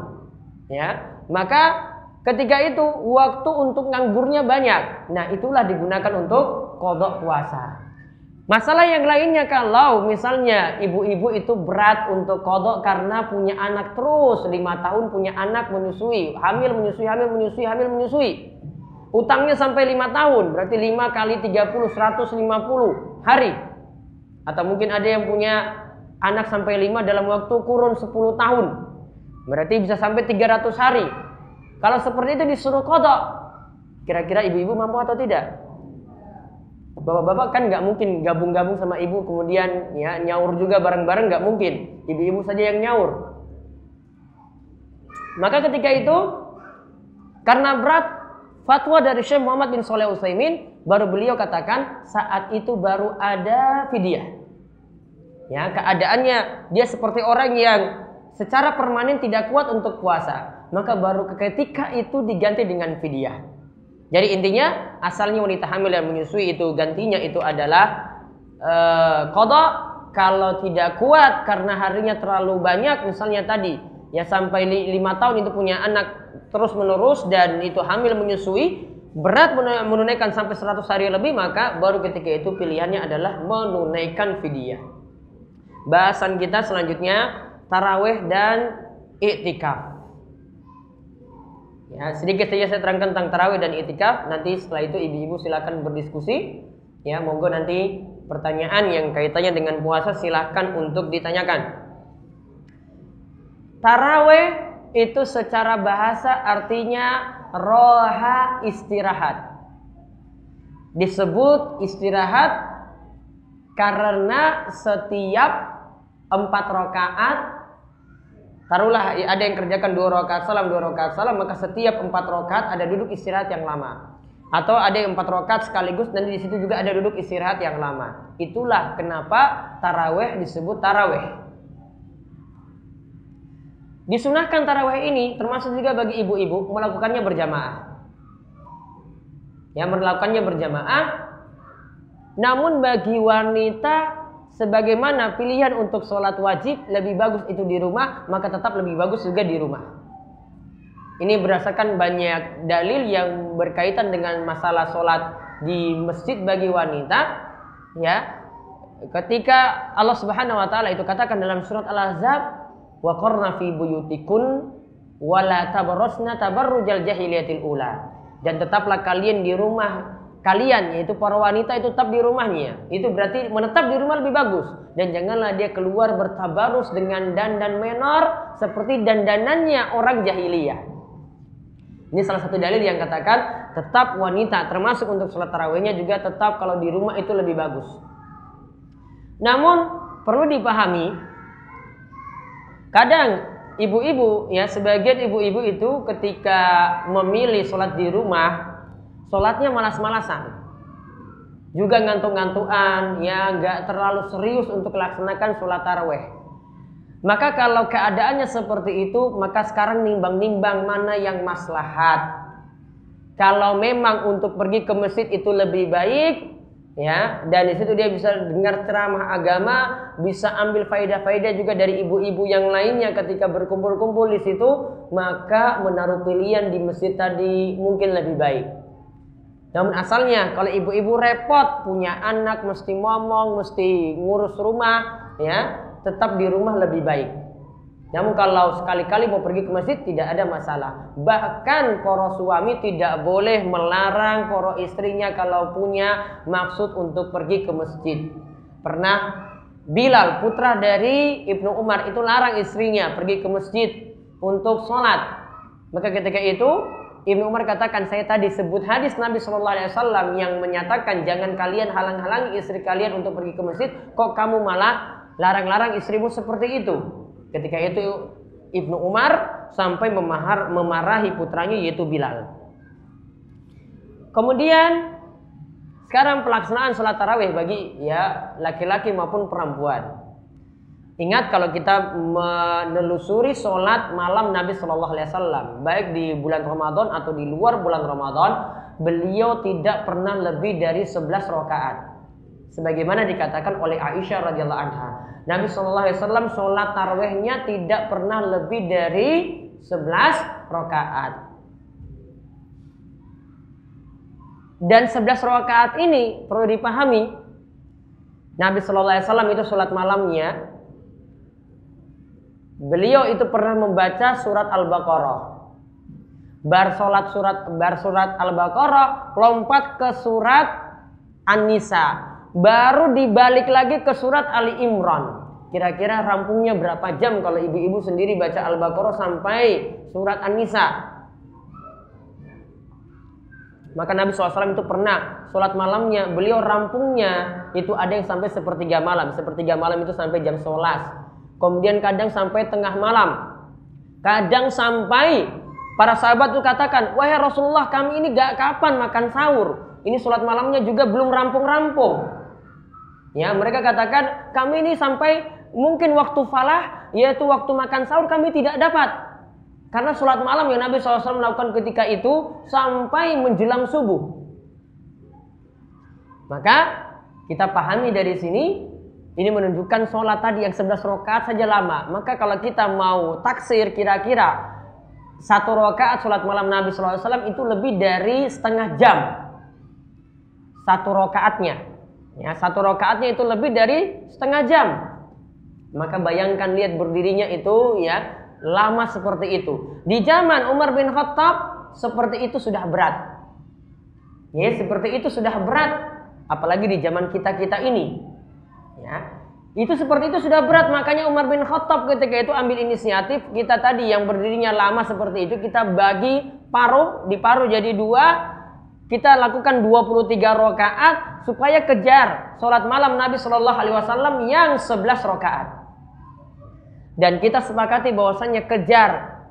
S2: ya maka ketika itu waktu untuk nganggurnya banyak nah itulah digunakan untuk kodok puasa masalah yang lainnya kalau misalnya ibu-ibu itu berat untuk kodok karena punya anak terus lima tahun punya anak menyusui hamil menyusui hamil menyusui hamil menyusui utangnya sampai lima tahun berarti lima kali 30 150 hari atau mungkin ada yang punya anak sampai lima dalam waktu kurun 10 tahun Berarti bisa sampai 300 hari. Kalau seperti itu disuruh kodok, kira-kira ibu-ibu mampu atau tidak? Bapak-bapak kan nggak mungkin gabung-gabung sama ibu kemudian ya nyaur juga bareng-bareng nggak mungkin. Ibu-ibu saja yang nyaur. Maka ketika itu karena berat fatwa dari Syekh Muhammad bin Soleh Utsaimin baru beliau katakan saat itu baru ada fidyah. Ya, keadaannya dia seperti orang yang secara permanen tidak kuat untuk puasa, maka baru ketika itu diganti dengan fidyah. Jadi intinya asalnya wanita hamil dan menyusui itu gantinya itu adalah uh, kodok kalau tidak kuat karena harinya terlalu banyak misalnya tadi ya sampai lima tahun itu punya anak terus menerus dan itu hamil menyusui berat menunaikan sampai 100 hari lebih maka baru ketika itu pilihannya adalah menunaikan fidyah. Bahasan kita selanjutnya taraweh dan iktikaf. Ya, sedikit saja saya terangkan tentang taraweh dan iktikaf. Nanti setelah itu ibu-ibu silakan berdiskusi. Ya, monggo nanti pertanyaan yang kaitannya dengan puasa silahkan untuk ditanyakan. Taraweh itu secara bahasa artinya roha istirahat. Disebut istirahat karena setiap empat rakaat Taruhlah ada yang kerjakan dua rakaat salam, dua rakaat salam, maka setiap empat rakaat ada duduk istirahat yang lama. atau ada yang empat rakaat sekaligus dan di situ juga ada duduk istirahat yang lama. Itulah kenapa taraweh disebut taraweh. Disunahkan taraweh ini termasuk juga bagi ibu-ibu melakukannya berjamaah. Yang melakukannya berjamaah. Namun bagi wanita sebagaimana pilihan untuk sholat wajib lebih bagus itu di rumah, maka tetap lebih bagus juga di rumah. Ini berdasarkan banyak dalil yang berkaitan dengan masalah sholat di masjid bagi wanita. Ya, ketika Allah Subhanahu Wa Taala itu katakan dalam surat Al-Ahzab, wa qarna fi buyutikun tabarrusna tabarrujal jahiliyatil ula dan tetaplah kalian di rumah kalian yaitu para wanita itu tetap di rumahnya. Itu berarti menetap di rumah lebih bagus. Dan janganlah dia keluar bertabarus dengan dandan menor seperti dandanannya orang jahiliyah. Ini salah satu dalil yang katakan tetap wanita termasuk untuk sholat tarawihnya juga tetap kalau di rumah itu lebih bagus. Namun perlu dipahami Kadang ibu-ibu ya sebagian ibu-ibu itu ketika memilih sholat di rumah, sholatnya malas-malasan. Juga ngantuk-ngantukan, ya nggak terlalu serius untuk melaksanakan sholat taraweh. Maka kalau keadaannya seperti itu, maka sekarang nimbang-nimbang mana yang maslahat. Kalau memang untuk pergi ke masjid itu lebih baik, ya dan di situ dia bisa dengar ceramah agama bisa ambil faidah-faidah juga dari ibu-ibu yang lainnya ketika berkumpul-kumpul di situ maka menaruh pilihan di masjid tadi mungkin lebih baik namun asalnya kalau ibu-ibu repot punya anak mesti ngomong mesti ngurus rumah ya tetap di rumah lebih baik namun kalau sekali-kali mau pergi ke masjid tidak ada masalah. Bahkan para suami tidak boleh melarang para istrinya kalau punya maksud untuk pergi ke masjid. Pernah Bilal putra dari Ibnu Umar itu larang istrinya pergi ke masjid untuk sholat. Maka ketika itu Ibnu Umar katakan saya tadi sebut hadis Nabi Shallallahu Alaihi Wasallam yang menyatakan jangan kalian halang-halangi istri kalian untuk pergi ke masjid. Kok kamu malah larang-larang istrimu seperti itu? Ketika itu Ibnu Umar sampai memahar, memarahi putranya yaitu Bilal. Kemudian sekarang pelaksanaan sholat tarawih bagi ya laki-laki maupun perempuan. Ingat kalau kita menelusuri sholat malam Nabi Shallallahu Alaihi Wasallam, baik di bulan Ramadan atau di luar bulan Ramadan, beliau tidak pernah lebih dari 11 rakaat. Sebagaimana dikatakan oleh Aisyah radhiyallahu anha. Nabi Shallallahu Alaihi Wasallam sholat tarawehnya tidak pernah lebih dari 11 rakaat. Dan 11 rakaat ini perlu dipahami. Nabi Shallallahu Alaihi Wasallam itu sholat malamnya. Beliau itu pernah membaca surat Al-Baqarah. Bar sholat surat bar surat Al-Baqarah lompat ke surat An-Nisa baru dibalik lagi ke surat Ali Imran. Kira-kira rampungnya berapa jam kalau ibu-ibu sendiri baca Al-Baqarah sampai surat An-Nisa? Maka Nabi SAW itu pernah sholat malamnya, beliau rampungnya itu ada yang sampai sepertiga malam. Sepertiga malam itu sampai jam 11. Kemudian kadang sampai tengah malam. Kadang sampai para sahabat itu katakan, wahai Rasulullah kami ini gak kapan makan sahur. Ini sholat malamnya juga belum rampung-rampung. Ya, mereka katakan kami ini sampai mungkin waktu falah yaitu waktu makan sahur kami tidak dapat. Karena sholat malam yang Nabi SAW melakukan ketika itu sampai menjelang subuh. Maka kita pahami dari sini ini menunjukkan sholat tadi yang 11 rakaat saja lama. Maka kalau kita mau taksir kira-kira satu rakaat sholat malam Nabi SAW itu lebih dari setengah jam. Satu rakaatnya. Ya, satu rakaatnya itu lebih dari setengah jam. Maka bayangkan lihat berdirinya itu ya lama seperti itu. Di zaman Umar bin Khattab seperti itu sudah berat. Ya, seperti itu sudah berat apalagi di zaman kita-kita ini. Ya. Itu seperti itu sudah berat makanya Umar bin Khattab ketika itu ambil inisiatif kita tadi yang berdirinya lama seperti itu kita bagi paruh di paruh jadi dua kita lakukan 23 rakaat supaya kejar sholat malam Nabi Shallallahu Alaihi Wasallam yang 11 rakaat. Dan kita sepakati bahwasanya kejar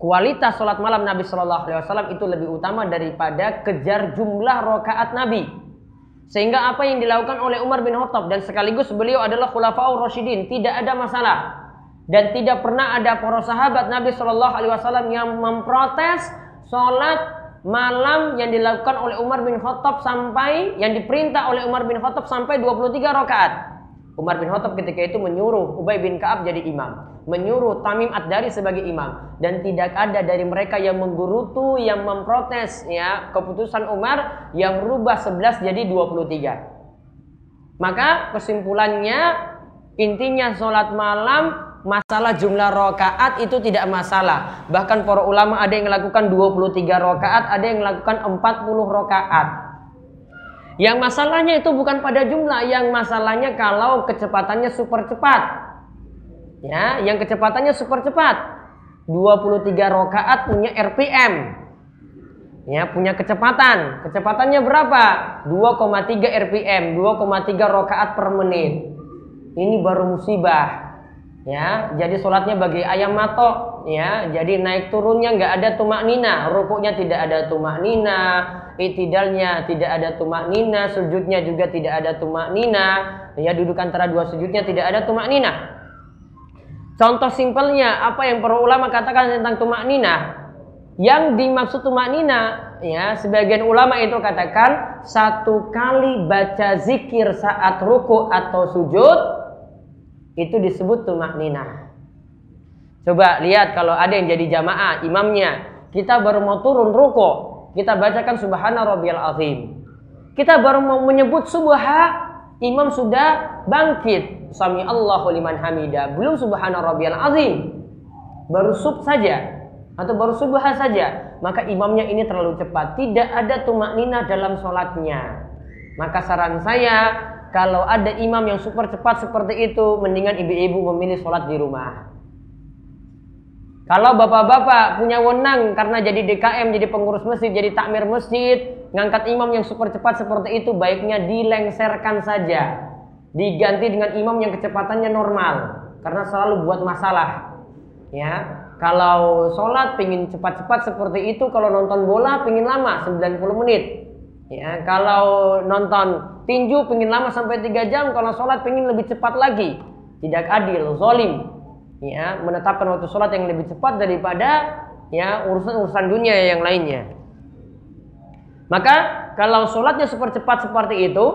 S2: kualitas sholat malam Nabi Shallallahu Alaihi Wasallam itu lebih utama daripada kejar jumlah rokaat Nabi. Sehingga apa yang dilakukan oleh Umar bin Khattab dan sekaligus beliau adalah khulafaur rasyidin, tidak ada masalah. Dan tidak pernah ada para sahabat Nabi Shallallahu alaihi wasallam yang memprotes sholat malam yang dilakukan oleh Umar bin Khattab sampai yang diperintah oleh Umar bin Khattab sampai 23 rakaat. Umar bin Khattab ketika itu menyuruh Ubay bin Ka'ab jadi imam, menyuruh Tamim Ad-Dari sebagai imam dan tidak ada dari mereka yang menggerutu yang memprotes ya keputusan Umar yang berubah 11 jadi 23. Maka kesimpulannya intinya sholat malam masalah jumlah rokaat itu tidak masalah. Bahkan para ulama ada yang melakukan 23 rokaat, ada yang melakukan 40 rokaat. Yang masalahnya itu bukan pada jumlah, yang masalahnya kalau kecepatannya super cepat. Ya, yang kecepatannya super cepat. 23 rokaat punya RPM. Ya, punya kecepatan. Kecepatannya berapa? 2,3 RPM, 2,3 rokaat per menit. Ini baru musibah. Ya, jadi sholatnya bagi ayam matok. Ya, jadi naik turunnya nggak ada tumak nina, rukuknya tidak ada tumak nina, itidalnya tidak ada tumak nina, sujudnya juga tidak ada tumak nina, ya duduk antara dua sujudnya tidak ada tumak nina. Contoh simpelnya apa yang para ulama katakan tentang tumak nina? Yang dimaksud tumak nina, ya sebagian ulama itu katakan satu kali baca zikir saat ruku atau sujud itu disebut tumak nina. Coba lihat kalau ada yang jadi jamaah imamnya, kita baru mau turun ruku, kita bacakan subhana rabbiyal azim. Kita baru mau menyebut subha, imam sudah bangkit. Sami Allahu liman hamida. Belum subhana rabbiyal azim. Baru sub saja atau baru subha saja. Maka imamnya ini terlalu cepat. Tidak ada tumak nina dalam sholatnya. Maka saran saya kalau ada imam yang super cepat seperti itu, mendingan ibu-ibu memilih sholat di rumah. Kalau bapak-bapak punya wenang karena jadi DKM, jadi pengurus masjid, jadi takmir masjid, ngangkat imam yang super cepat seperti itu, baiknya dilengserkan saja. Diganti dengan imam yang kecepatannya normal, karena selalu buat masalah. Ya, kalau sholat pingin cepat-cepat seperti itu, kalau nonton bola pingin lama 90 menit. Ya, kalau nonton tinju pingin lama sampai 3 jam, kalau sholat pingin lebih cepat lagi. Tidak adil, zolim ya menetapkan waktu sholat yang lebih cepat daripada ya urusan-urusan dunia yang lainnya. Maka kalau sholatnya super cepat seperti itu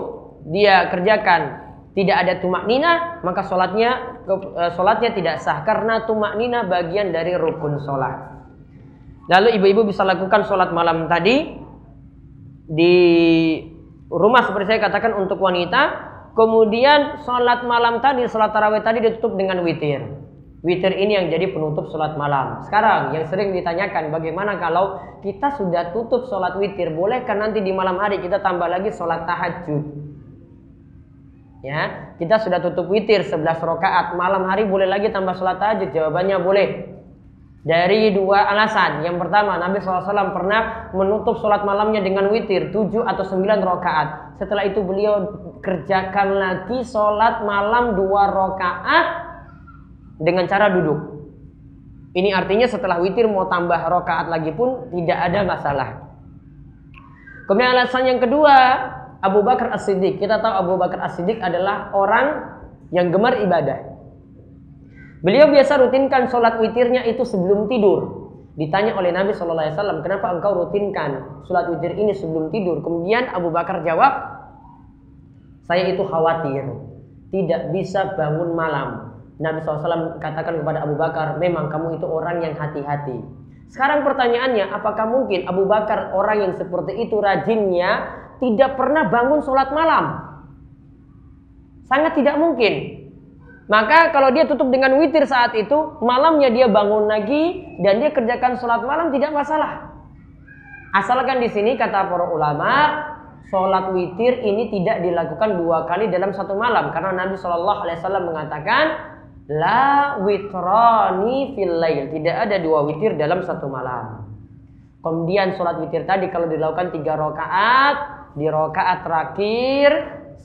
S2: dia kerjakan tidak ada tumak nina maka sholatnya eh, sholatnya tidak sah karena tumak nina bagian dari rukun sholat. Lalu ibu-ibu bisa lakukan sholat malam tadi di rumah seperti saya katakan untuk wanita. Kemudian sholat malam tadi, sholat tarawih tadi ditutup dengan witir. Witir ini yang jadi penutup sholat malam. Sekarang yang sering ditanyakan bagaimana kalau kita sudah tutup sholat witir, bolehkah nanti di malam hari kita tambah lagi sholat tahajud? Ya, kita sudah tutup witir 11 rakaat, malam hari boleh lagi tambah sholat tahajud? Jawabannya boleh. Dari dua alasan. Yang pertama, Nabi SAW pernah menutup sholat malamnya dengan witir 7 atau 9 rakaat. Setelah itu beliau kerjakan lagi sholat malam dua rakaat dengan cara duduk. Ini artinya setelah witir mau tambah rokaat lagi pun tidak ada masalah. Kemudian alasan yang kedua, Abu Bakar As-Siddiq. Kita tahu Abu Bakar As-Siddiq adalah orang yang gemar ibadah. Beliau biasa rutinkan sholat witirnya itu sebelum tidur. Ditanya oleh Nabi Shallallahu Alaihi Wasallam, kenapa engkau rutinkan sholat witir ini sebelum tidur? Kemudian Abu Bakar jawab, saya itu khawatir tidak bisa bangun malam Nabi SAW katakan kepada Abu Bakar, memang kamu itu orang yang hati-hati. Sekarang pertanyaannya, apakah mungkin Abu Bakar orang yang seperti itu rajinnya tidak pernah bangun sholat malam? Sangat tidak mungkin. Maka kalau dia tutup dengan witir saat itu, malamnya dia bangun lagi dan dia kerjakan sholat malam tidak masalah. Asalkan di sini kata para ulama, sholat witir ini tidak dilakukan dua kali dalam satu malam karena Nabi Shallallahu Alaihi Wasallam mengatakan La witrani fil lail. Tidak ada dua witir dalam satu malam. Kemudian sholat witir tadi kalau dilakukan tiga rakaat, di rakaat terakhir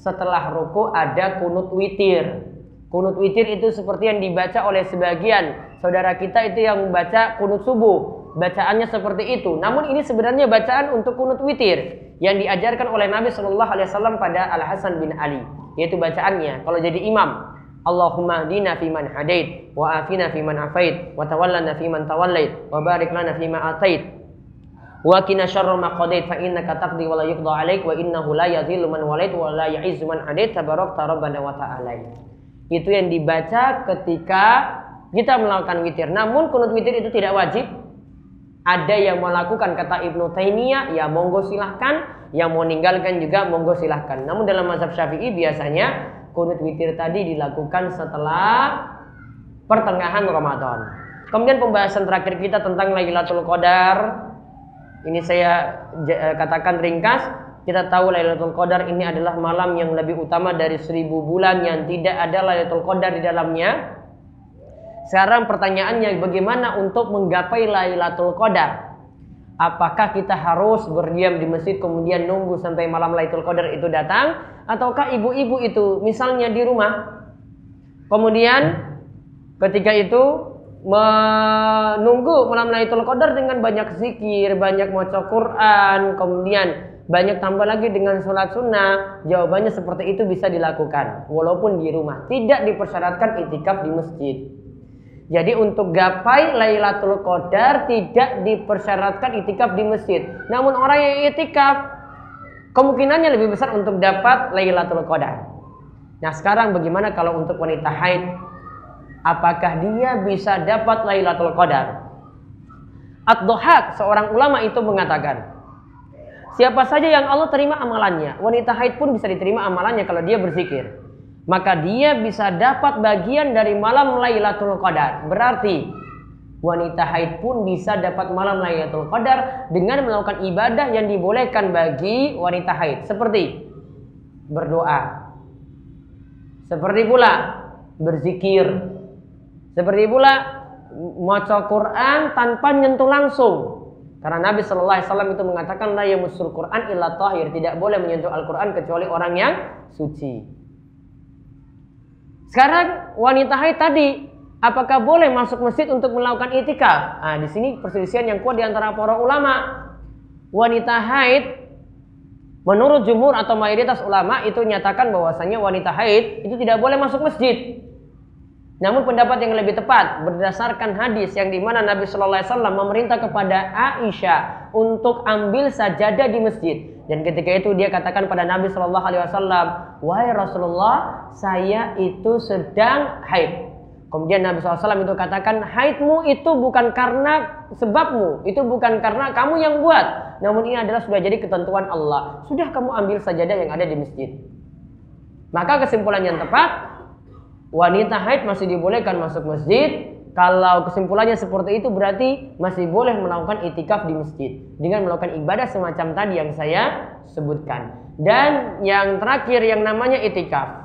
S2: setelah ruku ada kunut witir. Kunut witir itu seperti yang dibaca oleh sebagian saudara kita itu yang membaca kunut subuh. Bacaannya seperti itu. Namun ini sebenarnya bacaan untuk kunut witir yang diajarkan oleh Nabi Shallallahu Alaihi Wasallam pada Al Hasan bin Ali. Yaitu bacaannya. Kalau jadi imam, Allahumma dina fi man hadait wa afina fi man afait wa tawallana fi man tawallait wa barik lana fi ma atait wa qina syarra ma qadait fa innaka taqdi wa la yuqda alaik wa innahu la yadhillu man walait wa la ya'izzu man adait. Tabarakta rabbana wa ta'ala. Itu yang dibaca ketika kita melakukan witir. Namun kunut witir itu tidak wajib. Ada yang melakukan kata Ibnu Taimiyah ya monggo silahkan. Yang mau meninggalkan juga monggo silahkan. Namun dalam mazhab syafi'i biasanya kunut witir tadi dilakukan setelah pertengahan Ramadan. Kemudian pembahasan terakhir kita tentang Lailatul Qadar ini saya eh, katakan ringkas. Kita tahu Lailatul Qadar ini adalah malam yang lebih utama dari seribu bulan yang tidak ada Lailatul Qadar di dalamnya. Sekarang pertanyaannya bagaimana untuk menggapai Lailatul Qadar? Apakah kita harus berdiam di masjid kemudian nunggu sampai malam Lailatul Qadar itu datang ataukah ibu-ibu itu misalnya di rumah kemudian ketika itu menunggu malam Lailatul Qadar dengan banyak zikir, banyak maca Quran, kemudian banyak tambah lagi dengan sholat sunnah. Jawabannya seperti itu bisa dilakukan walaupun di rumah. Tidak dipersyaratkan itikaf di masjid. Jadi untuk gapai Lailatul Qadar tidak dipersyaratkan itikaf di masjid. Namun orang yang itikaf kemungkinannya lebih besar untuk dapat Lailatul Qadar. Nah, sekarang bagaimana kalau untuk wanita haid apakah dia bisa dapat Lailatul Qadar? Ad-Dohak, seorang ulama itu mengatakan, siapa saja yang Allah terima amalannya, wanita haid pun bisa diterima amalannya kalau dia berzikir. Maka dia bisa dapat bagian dari malam Lailatul Qadar. Berarti wanita haid pun bisa dapat malam Lailatul Qadar dengan melakukan ibadah yang dibolehkan bagi wanita haid seperti berdoa. Seperti pula berzikir, seperti pula maca Quran tanpa nyentuh langsung. Karena Nabi Shallallahu Alaihi Wasallam itu mengatakan la yamusul Quran illa tahir tidak boleh menyentuh Al Quran kecuali orang yang suci. Sekarang wanita haid tadi apakah boleh masuk masjid untuk melakukan itikaf? Nah, di sini perselisihan yang kuat di antara para ulama. Wanita haid menurut jumhur atau mayoritas ulama itu nyatakan bahwasanya wanita haid itu tidak boleh masuk masjid. Namun pendapat yang lebih tepat berdasarkan hadis yang di mana Nabi Shallallahu Alaihi Wasallam memerintah kepada Aisyah untuk ambil sajadah di masjid dan ketika itu dia katakan pada Nabi Shallallahu Alaihi Wasallam, wahai Rasulullah, saya itu sedang haid. Kemudian Nabi SAW itu katakan haidmu itu bukan karena sebabmu, itu bukan karena kamu yang buat, namun ini adalah sudah jadi ketentuan Allah. Sudah kamu ambil sajadah yang ada di masjid. Maka kesimpulan yang tepat, wanita haid masih dibolehkan masuk masjid. Kalau kesimpulannya seperti itu berarti masih boleh melakukan itikaf di masjid dengan melakukan ibadah semacam tadi yang saya sebutkan. Dan yang terakhir yang namanya itikaf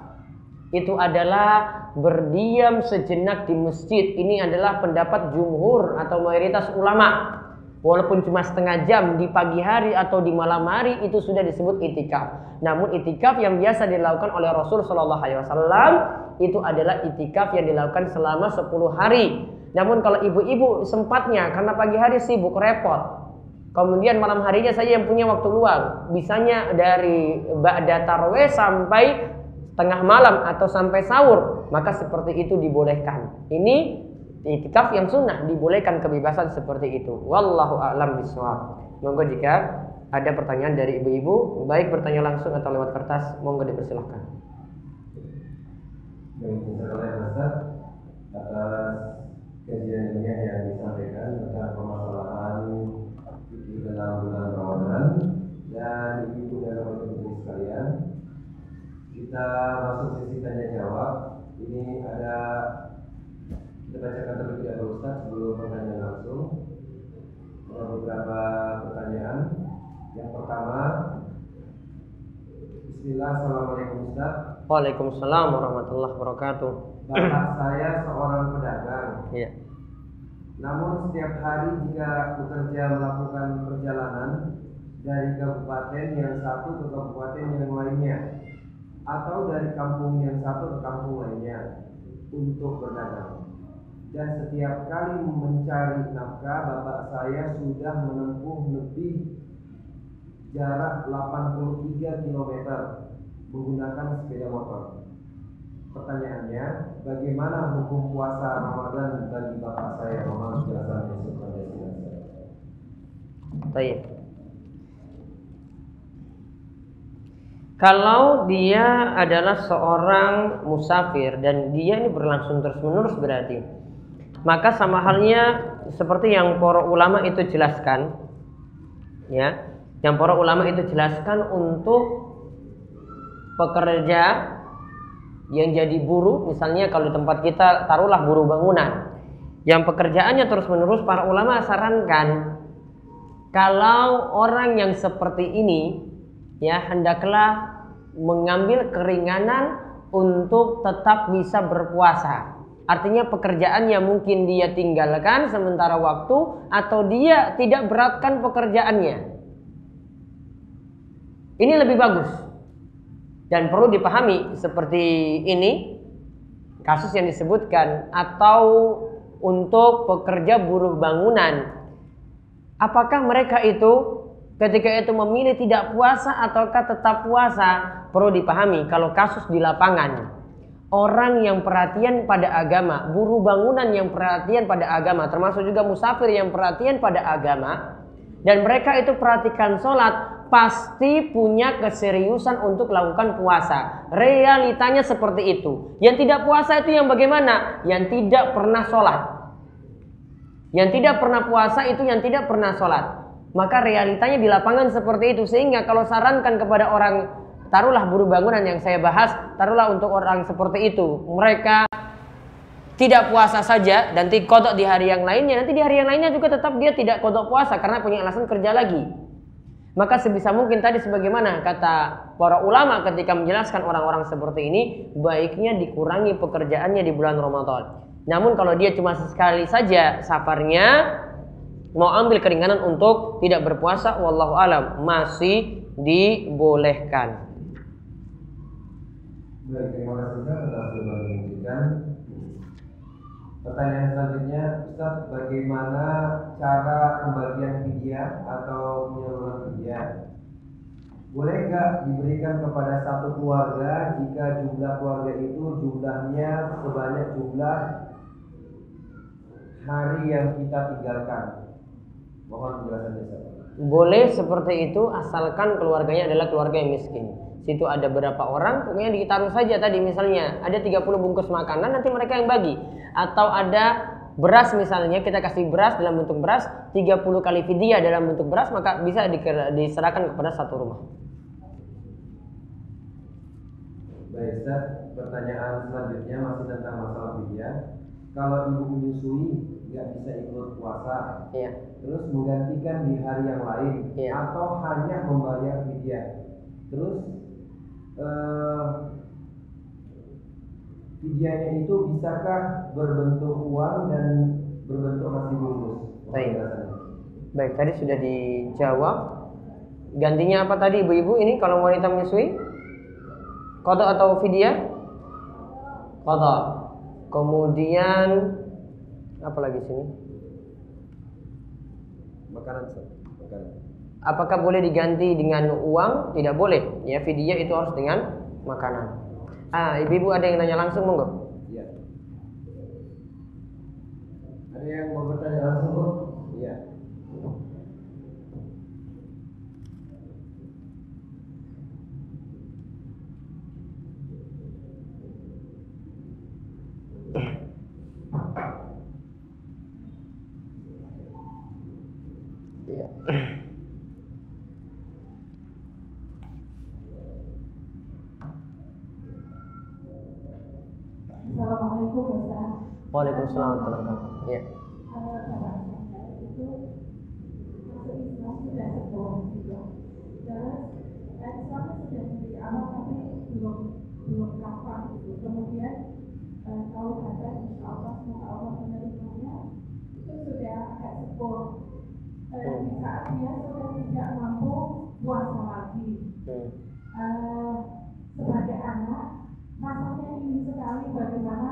S2: itu adalah berdiam sejenak di masjid. Ini adalah pendapat jumhur atau mayoritas ulama. Walaupun cuma setengah jam di pagi hari atau di malam hari itu sudah disebut itikaf. Namun itikaf yang biasa dilakukan oleh Rasul Shallallahu Alaihi Wasallam itu adalah itikaf yang dilakukan selama 10 hari. Namun kalau ibu-ibu sempatnya karena pagi hari sibuk repot. Kemudian malam harinya saja yang punya waktu luang. Bisanya dari ba'da tarweh sampai tengah malam atau sampai sahur. Maka seperti itu dibolehkan. Ini itikaf yang sunnah dibolehkan kebebasan seperti itu. Wallahu a'lam bishawab. Monggo jika ada pertanyaan dari ibu-ibu, baik bertanya langsung atau lewat kertas, monggo dipersilahkan.
S3: Ustaz atas ini yang disampaikan tentang permasalahan di dalam bulan Ramadan dan ibu dan teman-teman sekalian. Kita masuk sesi tanya jawab. Ini ada kita bacakan terlebih dahulu Ustaz sebelum pertanyaan langsung. Ada beberapa pertanyaan. Yang pertama, Bismillah, Assalamualaikum Ustaz.
S2: Waalaikumsalam warahmatullahi wabarakatuh.
S3: Bapak saya seorang pedagang.
S2: Iya.
S3: Namun setiap hari jika bekerja melakukan perjalanan dari kabupaten yang satu ke kabupaten yang lainnya atau dari kampung yang satu ke kampung lainnya, untuk berdagang. Dan setiap kali mencari nafkah, bapak saya sudah menempuh lebih jarak 83 km menggunakan sepeda motor. Pertanyaannya, bagaimana hukum puasa Ramadan bagi bapak saya? Mohon penjelasannya sebagai
S2: Baik. Kalau dia adalah seorang musafir dan dia ini berlangsung terus menerus berarti, maka sama halnya seperti yang para ulama itu jelaskan, ya, yang para ulama itu jelaskan untuk pekerja yang jadi buruh, misalnya kalau di tempat kita taruhlah buruh bangunan, yang pekerjaannya terus menerus para ulama sarankan kalau orang yang seperti ini ya hendaklah mengambil keringanan untuk tetap bisa berpuasa. Artinya pekerjaannya mungkin dia tinggalkan sementara waktu atau dia tidak beratkan pekerjaannya. Ini lebih bagus. Dan perlu dipahami seperti ini kasus yang disebutkan atau untuk pekerja buruh bangunan. Apakah mereka itu ketika itu memilih tidak puasa ataukah tetap puasa perlu dipahami kalau kasus di lapangan orang yang perhatian pada agama buruh bangunan yang perhatian pada agama termasuk juga musafir yang perhatian pada agama dan mereka itu perhatikan sholat pasti punya keseriusan untuk melakukan puasa. Realitanya seperti itu. Yang tidak puasa itu yang bagaimana? Yang tidak pernah sholat. Yang tidak pernah puasa itu yang tidak pernah sholat. Maka realitanya di lapangan seperti itu. Sehingga kalau sarankan kepada orang taruhlah buruh bangunan yang saya bahas, taruhlah untuk orang seperti itu, mereka tidak puasa saja dan kodok di hari yang lainnya, nanti di hari yang lainnya juga tetap dia tidak kodok puasa karena punya alasan kerja lagi. Maka sebisa mungkin tadi sebagaimana kata para ulama ketika menjelaskan orang-orang seperti ini, baiknya dikurangi pekerjaannya di bulan Ramadan. Namun kalau dia cuma sekali saja safarnya, mau ambil keringanan untuk tidak berpuasa wallahu alam masih dibolehkan.
S3: Baik, terima kasih Ustaz atas memberikan Pertanyaan selanjutnya, Ustaz, bagaimana cara pembagian fidyah atau penyaluran fidyah? Boleh nggak diberikan kepada satu keluarga jika jumlah keluarga itu jumlahnya sebanyak jumlah hari yang kita tinggalkan? Mohon penjelasannya
S2: Boleh seperti itu asalkan keluarganya adalah keluarga yang miskin. Situ ada berapa orang, pokoknya ditaruh saja tadi misalnya ada 30 bungkus makanan nanti mereka yang bagi. Atau ada beras misalnya kita kasih beras dalam bentuk beras 30 kali fidyah dalam bentuk beras maka bisa diserahkan kepada satu rumah.
S3: Baik, Ustaz. Pertanyaan selanjutnya masih tentang masalah fidyah. Kalau ibu menyusui nggak bisa ikut puasa,
S2: iya.
S3: terus menggantikan di hari yang lain,
S2: iya.
S3: atau hanya membayar fidyah. Terus eh, fidyahnya itu bisakah berbentuk uang dan berbentuk nasi bungkus?
S2: Baik. Baik, tadi sudah dijawab. Gantinya apa tadi ibu-ibu ini kalau wanita menyusui? Kodok atau fidyah? Kodok. Kemudian apa lagi sini?
S3: Makanan, makanan.
S2: Apakah boleh diganti dengan uang? Tidak boleh. Ya, fidyah itu harus dengan makanan. Ah, ibu-ibu ada yang nanya langsung monggo?
S3: Iya. Ada yang mau bertanya langsung, Bu? Iya.
S2: Iya.
S4: Assalamualaikum Ustaz.
S2: Waalaikumsalam warahmatullahi wabarakatuh. Iya.
S4: Kalau bapak saya itu masuk Islam sudah sebuah juga. Terus eh, Islamnya sudah dari awal tapi belum kafah gitu. Kemudian eh, kalau kata Insya Allah semoga Allah menerimanya itu sudah agak sepuh. Eh, di saat dia sudah tidak mampu puasa lagi.
S2: Hmm.
S4: Eh, sebagai anak rasanya ingin sekali bagaimana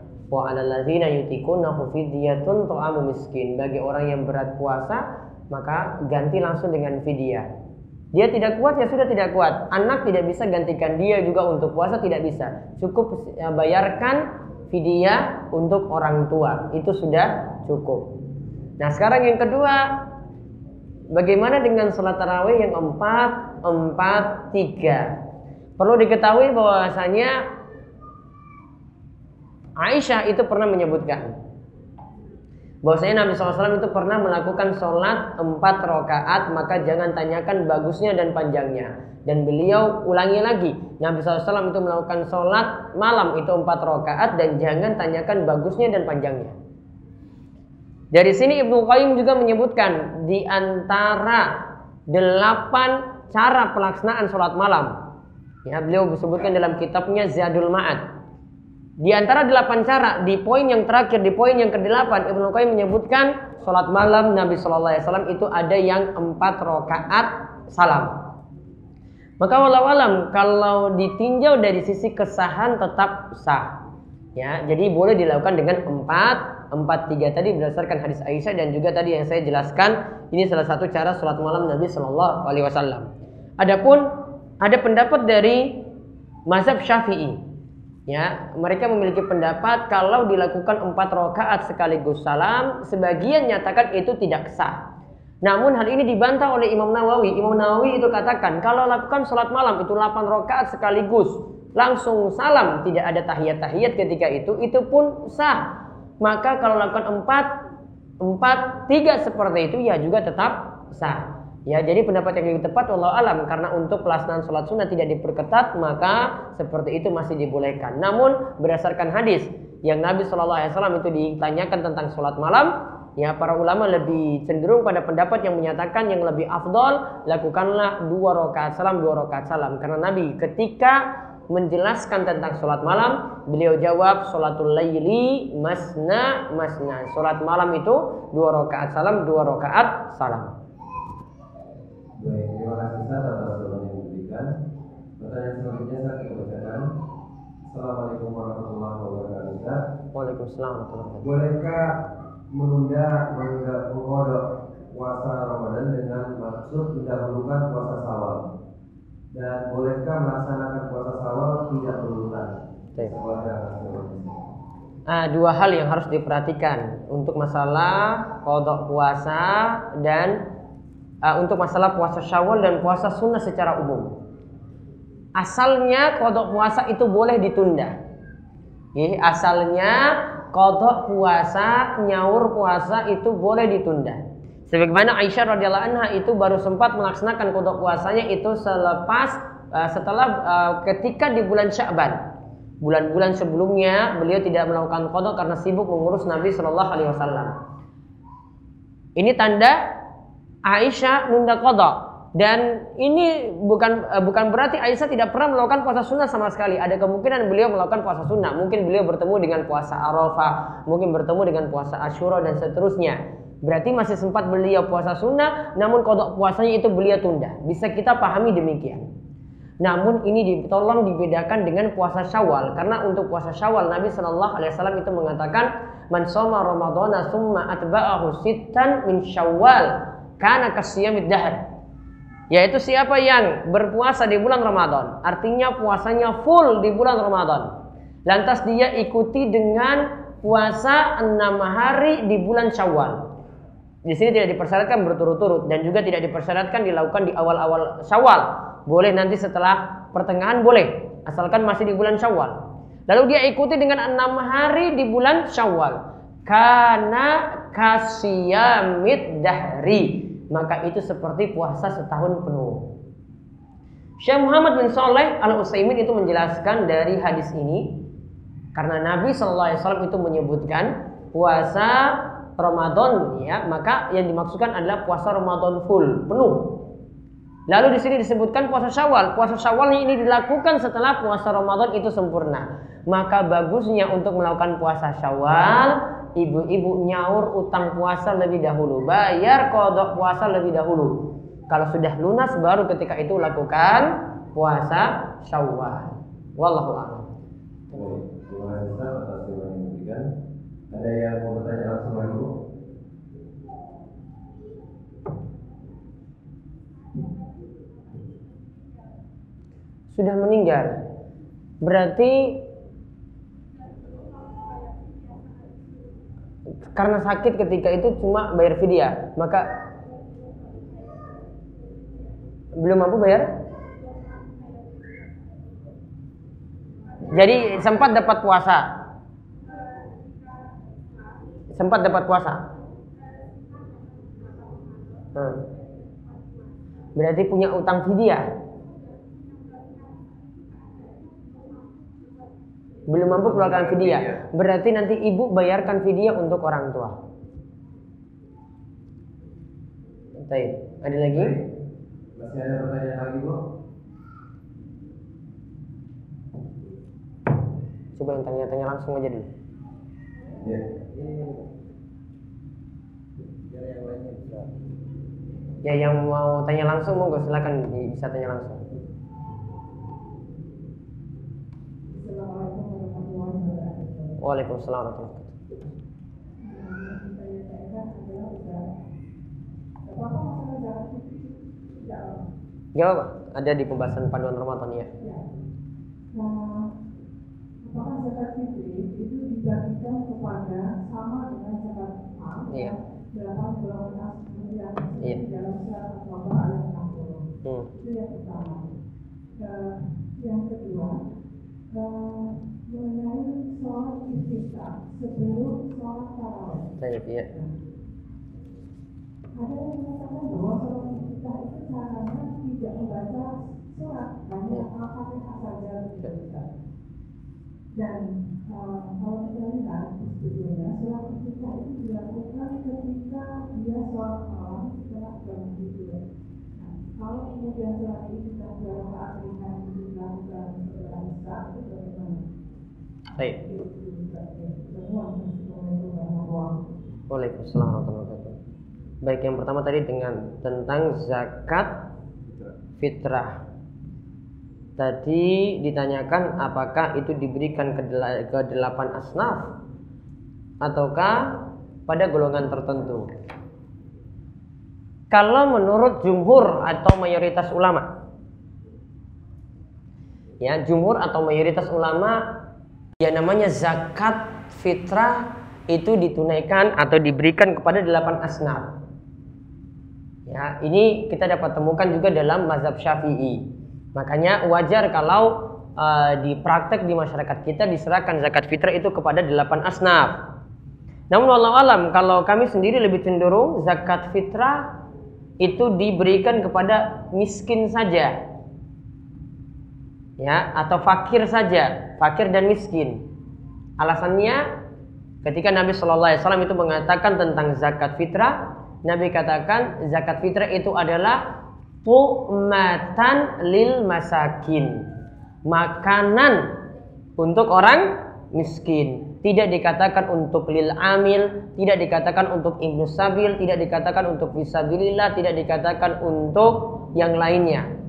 S2: wa miskin. Bagi orang yang berat puasa maka ganti langsung dengan fidyah. Dia tidak kuat ya sudah tidak kuat. Anak tidak bisa gantikan dia juga untuk puasa tidak bisa. Cukup ya, bayarkan fidyah untuk orang tua. Itu sudah cukup. Nah sekarang yang kedua Bagaimana dengan sholat tarawih yang empat, empat, tiga? Perlu diketahui bahwasanya Aisyah itu pernah menyebutkan bahwasanya Nabi SAW itu pernah melakukan sholat empat rakaat maka jangan tanyakan bagusnya dan panjangnya. Dan beliau ulangi lagi Nabi SAW itu melakukan sholat malam itu empat rakaat dan jangan tanyakan bagusnya dan panjangnya. Dari sini Ibnu Qayyim juga menyebutkan di antara delapan cara pelaksanaan sholat malam ya beliau disebutkan dalam kitabnya Zadul Ma'ad di antara delapan cara, di poin yang terakhir, di poin yang kedelapan, Ibnu Qayyim menyebutkan sholat malam Nabi Shallallahu Alaihi Wasallam itu ada yang empat rakaat salam. Maka walau alam kalau ditinjau dari sisi kesahan tetap sah. Ya, jadi boleh dilakukan dengan empat, empat tiga tadi berdasarkan hadis Aisyah dan juga tadi yang saya jelaskan ini salah satu cara sholat malam Nabi Shallallahu Alaihi Wasallam. Adapun ada pendapat dari mazhab Syafi'i Ya, mereka memiliki pendapat kalau dilakukan empat rakaat sekaligus salam, sebagian nyatakan itu tidak sah. Namun hal ini dibantah oleh Imam Nawawi. Imam Nawawi itu katakan kalau lakukan sholat malam itu 8 rakaat sekaligus langsung salam tidak ada tahiyat-tahiyat ketika itu itu pun sah. Maka kalau lakukan empat empat tiga seperti itu ya juga tetap sah. Ya, jadi pendapat yang lebih tepat Allah alam. Karena untuk pelaksanaan sholat sunnah tidak diperketat maka seperti itu masih dibolehkan. Namun berdasarkan hadis yang Nabi Shallallahu Alaihi Wasallam itu ditanyakan tentang sholat malam, ya para ulama lebih cenderung pada pendapat yang menyatakan yang lebih afdol lakukanlah dua rakaat salam dua rakaat salam. Karena Nabi ketika menjelaskan tentang sholat malam beliau jawab sholatul laili masna masna sholat malam itu dua rakaat salam dua rakaat salam
S3: atas jawaban yang diberikan. Pertanyaan selanjutnya saya akan bacakan. Assalamualaikum warahmatullahi wabarakatuh.
S2: Waalaikumsalam warahmatullahi wabarakatuh.
S3: Bolehkah menunda menggak mengkodok puasa Ramadan dengan maksud mendahulukan puasa Sawal? Dan bolehkah melaksanakan puasa Sawal tidak?
S2: Baik.
S3: Kepada
S2: Ah, dua hal yang harus diperhatikan untuk masalah kodok puasa dan ah, untuk masalah puasa syawal dan puasa sunnah secara umum. Asalnya kodok puasa itu boleh ditunda. Asalnya kodok puasa, nyaur puasa itu boleh ditunda. Sebagaimana Aisyah radhiyallahu anha itu baru sempat melaksanakan kodok puasanya itu selepas ah, setelah ah, ketika di bulan Sya'ban. Bulan-bulan sebelumnya beliau tidak melakukan kodok karena sibuk mengurus Nabi Shallallahu Alaihi Wasallam. Ini tanda Aisyah nunda kodok dan ini bukan eh, bukan berarti Aisyah tidak pernah melakukan puasa sunnah sama sekali. Ada kemungkinan beliau melakukan puasa sunnah. Mungkin beliau bertemu dengan puasa Arafah, mungkin bertemu dengan puasa Ashura dan seterusnya. Berarti masih sempat beliau puasa sunnah, namun kodok puasanya itu beliau tunda. Bisa kita pahami demikian. Namun ini ditolong dibedakan dengan puasa Syawal karena untuk puasa Syawal Nabi Shallallahu alaihi wasallam itu mengatakan man shoma ramadhana summa atba'ahu sittan min Syawal kana kasiyamid dahr. Yaitu siapa yang berpuasa di bulan Ramadan, artinya puasanya full di bulan Ramadan. Lantas dia ikuti dengan puasa enam hari di bulan Syawal. Di sini tidak dipersyaratkan berturut-turut dan juga tidak dipersyaratkan dilakukan di awal-awal Syawal boleh nanti setelah pertengahan boleh asalkan masih di bulan Syawal. Lalu dia ikuti dengan enam hari di bulan Syawal. Karena kasiyamid dahri. Maka itu seperti puasa setahun penuh. Syekh Muhammad bin Saleh al Utsaimin itu menjelaskan dari hadis ini karena Nabi Shallallahu Alaihi Wasallam itu menyebutkan puasa Ramadan ya, maka yang dimaksudkan adalah puasa Ramadan full, penuh. Lalu di sini disebutkan puasa Syawal. Puasa Syawal ini dilakukan setelah puasa Ramadan itu sempurna. Maka bagusnya untuk melakukan puasa Syawal, ibu-ibu nyaur utang puasa lebih dahulu, bayar kodok puasa lebih dahulu. Kalau sudah lunas baru ketika itu lakukan puasa Syawal. Wallahu a'lam.
S3: Ada yang mau bertanya langsung lagi?
S2: Sudah meninggal. Berarti karena sakit ketika itu cuma bayar fidyah, maka belum mampu bayar? Jadi sempat dapat puasa. Sempat dapat puasa. Hmm. Berarti punya utang fidyah. Belum mampu keluarkan fidyah. Berarti nanti ibu bayarkan fidyah untuk orang tua. Baik, ada lagi?
S3: Masih ada pertanyaan lagi Bu?
S2: Coba yang tanya-tanya langsung aja dulu.
S3: Ya.
S2: Ya yang mau tanya langsung monggo silakan bisa tanya langsung.
S4: Assalamualaikum.
S2: Waalaikumsalam warahmatullahi wabarakatuh.
S4: Yang tidak
S2: Jawab ada di pembahasan panduan Ramadan ya.
S4: Ya. Apakah zakat fitri itu dibagikan kepada sama dengan zakat mal? Dalam ayat 60.
S2: Hmm.
S4: Itu yang pertama. Eh, yang kedua, eh, mengenai sholat istiqah sebelum sholat tarawih.
S2: Baik ya.
S4: Ada yang mengatakan bahwa sholat istiqah itu caranya tidak membaca surat, hanya
S2: Ya.
S4: al-fatihah saja. Dan kalau kita lihat sebetulnya sholat istiqah itu dilakukan ketika dia sholat malam setelah bangun tidur. Kalau kemudian sholat istiqah dua rakaat dilakukan setelah isya itu?
S2: Baik. Waalaikumsalam warahmatullahi wabarakatuh. Baik yang pertama tadi dengan tentang zakat fitrah. Tadi ditanyakan apakah itu diberikan ke delapan asnaf ataukah pada golongan tertentu. Kalau menurut jumhur atau mayoritas ulama, ya jumhur atau mayoritas ulama yang namanya zakat fitrah itu ditunaikan atau diberikan kepada delapan asnaf. Ya, ini kita dapat temukan juga dalam mazhab Syafi'i. Makanya wajar kalau uh, di praktek di masyarakat kita diserahkan zakat fitrah itu kepada delapan asnaf. Namun walau alam kalau kami sendiri lebih cenderung zakat fitrah itu diberikan kepada miskin saja. Ya, atau fakir saja, fakir dan miskin. Alasannya ketika Nabi Shallallahu alaihi wasallam itu mengatakan tentang zakat fitrah, Nabi katakan zakat fitrah itu adalah Pu'matan lil masakin Makanan untuk orang miskin Tidak dikatakan untuk lil amil Tidak dikatakan untuk ibnu sabil Tidak dikatakan untuk visabilillah Tidak dikatakan untuk yang lainnya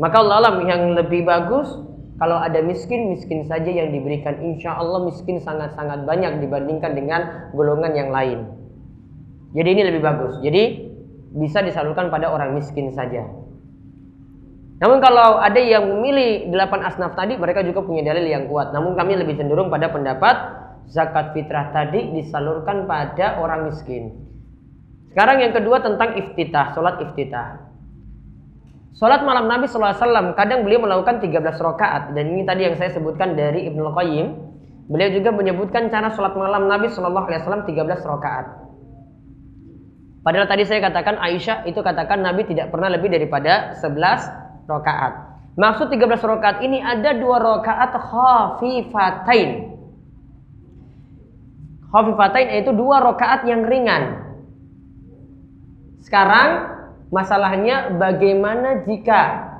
S2: Maka Allah alam yang lebih bagus Kalau ada miskin, miskin saja yang diberikan Insya Allah miskin sangat-sangat banyak dibandingkan dengan golongan yang lain Jadi ini lebih bagus Jadi bisa disalurkan pada orang miskin saja. Namun kalau ada yang memilih delapan asnaf tadi, mereka juga punya dalil yang kuat. Namun kami lebih cenderung pada pendapat zakat fitrah tadi disalurkan pada orang miskin. Sekarang yang kedua tentang iftitah, sholat iftitah. Sholat malam Nabi SAW kadang beliau melakukan 13 rakaat dan ini tadi yang saya sebutkan dari Ibnu Qayyim. Beliau juga menyebutkan cara sholat malam Nabi SAW 13 rakaat. Padahal tadi saya katakan Aisyah itu katakan Nabi tidak pernah lebih daripada 11 rakaat. Maksud 13 rakaat ini ada dua rakaat khafifatain. Khafifatain yaitu dua rakaat yang ringan. Sekarang masalahnya bagaimana jika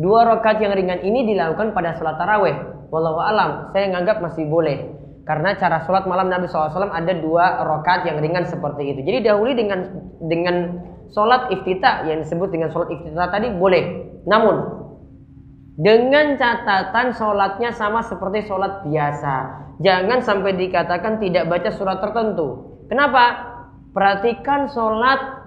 S2: dua rakaat yang ringan ini dilakukan pada sholat taraweh? Wallahu alam, saya nganggap masih boleh. Karena cara sholat malam Nabi SAW ada dua rakaat yang ringan seperti itu. Jadi dahulu dengan dengan sholat iftitah yang disebut dengan sholat iftitah tadi boleh. Namun dengan catatan sholatnya sama seperti sholat biasa. Jangan sampai dikatakan tidak baca surat tertentu. Kenapa? Perhatikan sholat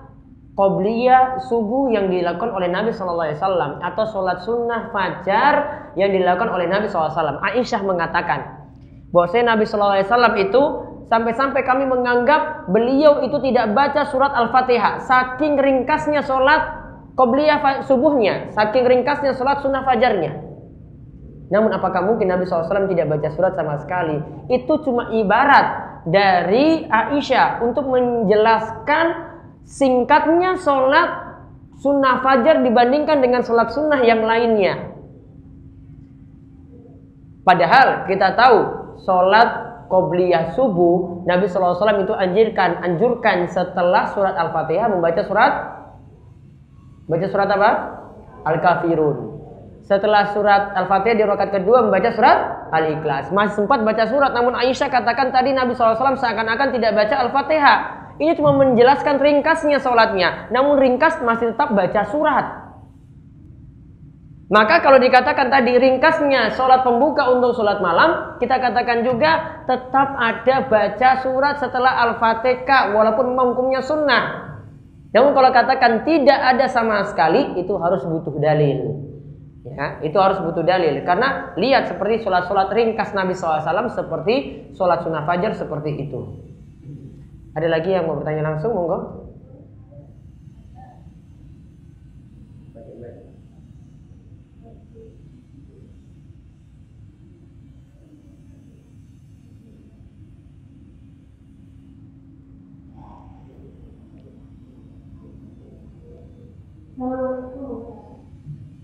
S2: qobliyah subuh yang dilakukan oleh Nabi Wasallam atau sholat sunnah fajar yang dilakukan oleh Nabi SAW. Aisyah mengatakan bahwa Nabi Wasallam itu sampai-sampai kami menganggap beliau itu tidak baca surat Al-Fatihah saking ringkasnya sholat qobliyah subuhnya, saking ringkasnya sholat sunnah fajarnya. Namun apakah mungkin Nabi SAW tidak baca surat sama sekali? Itu cuma ibarat dari Aisyah untuk menjelaskan singkatnya sholat sunnah fajar dibandingkan dengan sholat sunnah yang lainnya. Padahal kita tahu sholat qobliyah subuh Nabi SAW itu anjurkan anjurkan setelah surat Al-Fatihah membaca surat Baca surat apa? Al-Kafirun. Setelah surat Al-Fatihah di rakaat kedua membaca surat Al-Ikhlas. Masih sempat baca surat namun Aisyah katakan tadi Nabi SAW seakan-akan tidak baca Al-Fatihah. Ini cuma menjelaskan ringkasnya sholatnya. Namun ringkas masih tetap baca surat. Maka kalau dikatakan tadi ringkasnya sholat pembuka untuk sholat malam, kita katakan juga tetap ada baca surat setelah Al-Fatihah walaupun hukumnya sunnah. Namun kalau katakan tidak ada sama sekali itu harus butuh dalil. Ya, itu harus butuh dalil karena lihat seperti sholat-sholat ringkas Nabi SAW seperti sholat sunnah fajar seperti itu. Ada lagi yang mau bertanya langsung, monggo?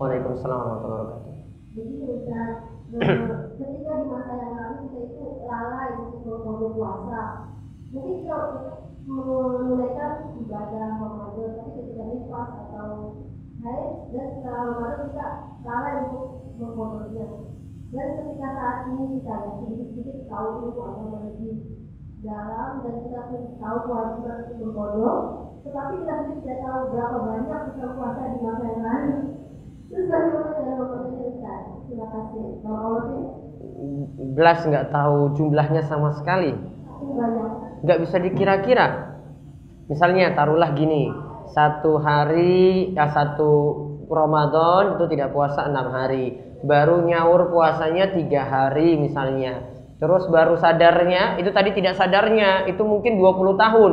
S2: Waalaikumsalam warahmatullahi wabarakatuh.
S5: Jadi Ustaz, ketika di masa yang lalu kita itu lalai untuk puasa. Mungkin kalau menunaikan ibadah Ramadan, tapi ketika nifas atau haid dan setelah Ramadan kita lalai untuk memotongnya. Dan ketika saat ini kita ya sedikit-sedikit tahu ilmu agama lebih dalam dan kita tahu kewajiban untuk berkodok, tetapi kita tidak tahu berapa banyak kita puasa di masa yang lalu. Terus bagaimana memperbaiki Ustaz? Terima kasih.
S2: Belas nggak tahu jumlahnya sama sekali. Nggak bisa dikira-kira. Misalnya taruhlah gini, satu hari, ya satu Ramadan itu tidak puasa enam hari, baru nyaur puasanya tiga hari misalnya. Terus baru sadarnya, itu tadi tidak sadarnya, itu mungkin 20 tahun.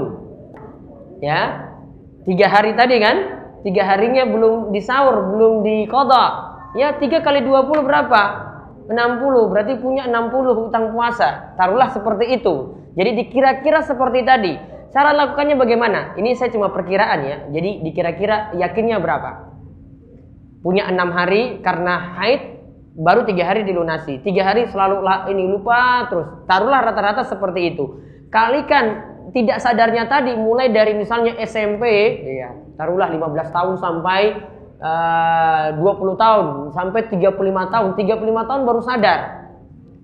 S2: Ya, tiga hari tadi kan, tiga harinya belum disaur, belum dikodok. Ya, tiga kali 20 berapa? 60, berarti punya 60 hutang puasa. Taruhlah seperti itu. Jadi dikira-kira seperti tadi. Cara lakukannya bagaimana? Ini saya cuma perkiraan ya. Jadi dikira-kira yakinnya berapa? Punya enam hari karena haid baru tiga hari dilunasi. Tiga hari selalu ini lupa terus. Taruhlah rata-rata seperti itu. Kalikan tidak sadarnya tadi mulai dari misalnya SMP, ya, taruhlah 15 tahun sampai eh, uh, 20 tahun, sampai 35 tahun, 35 tahun baru sadar.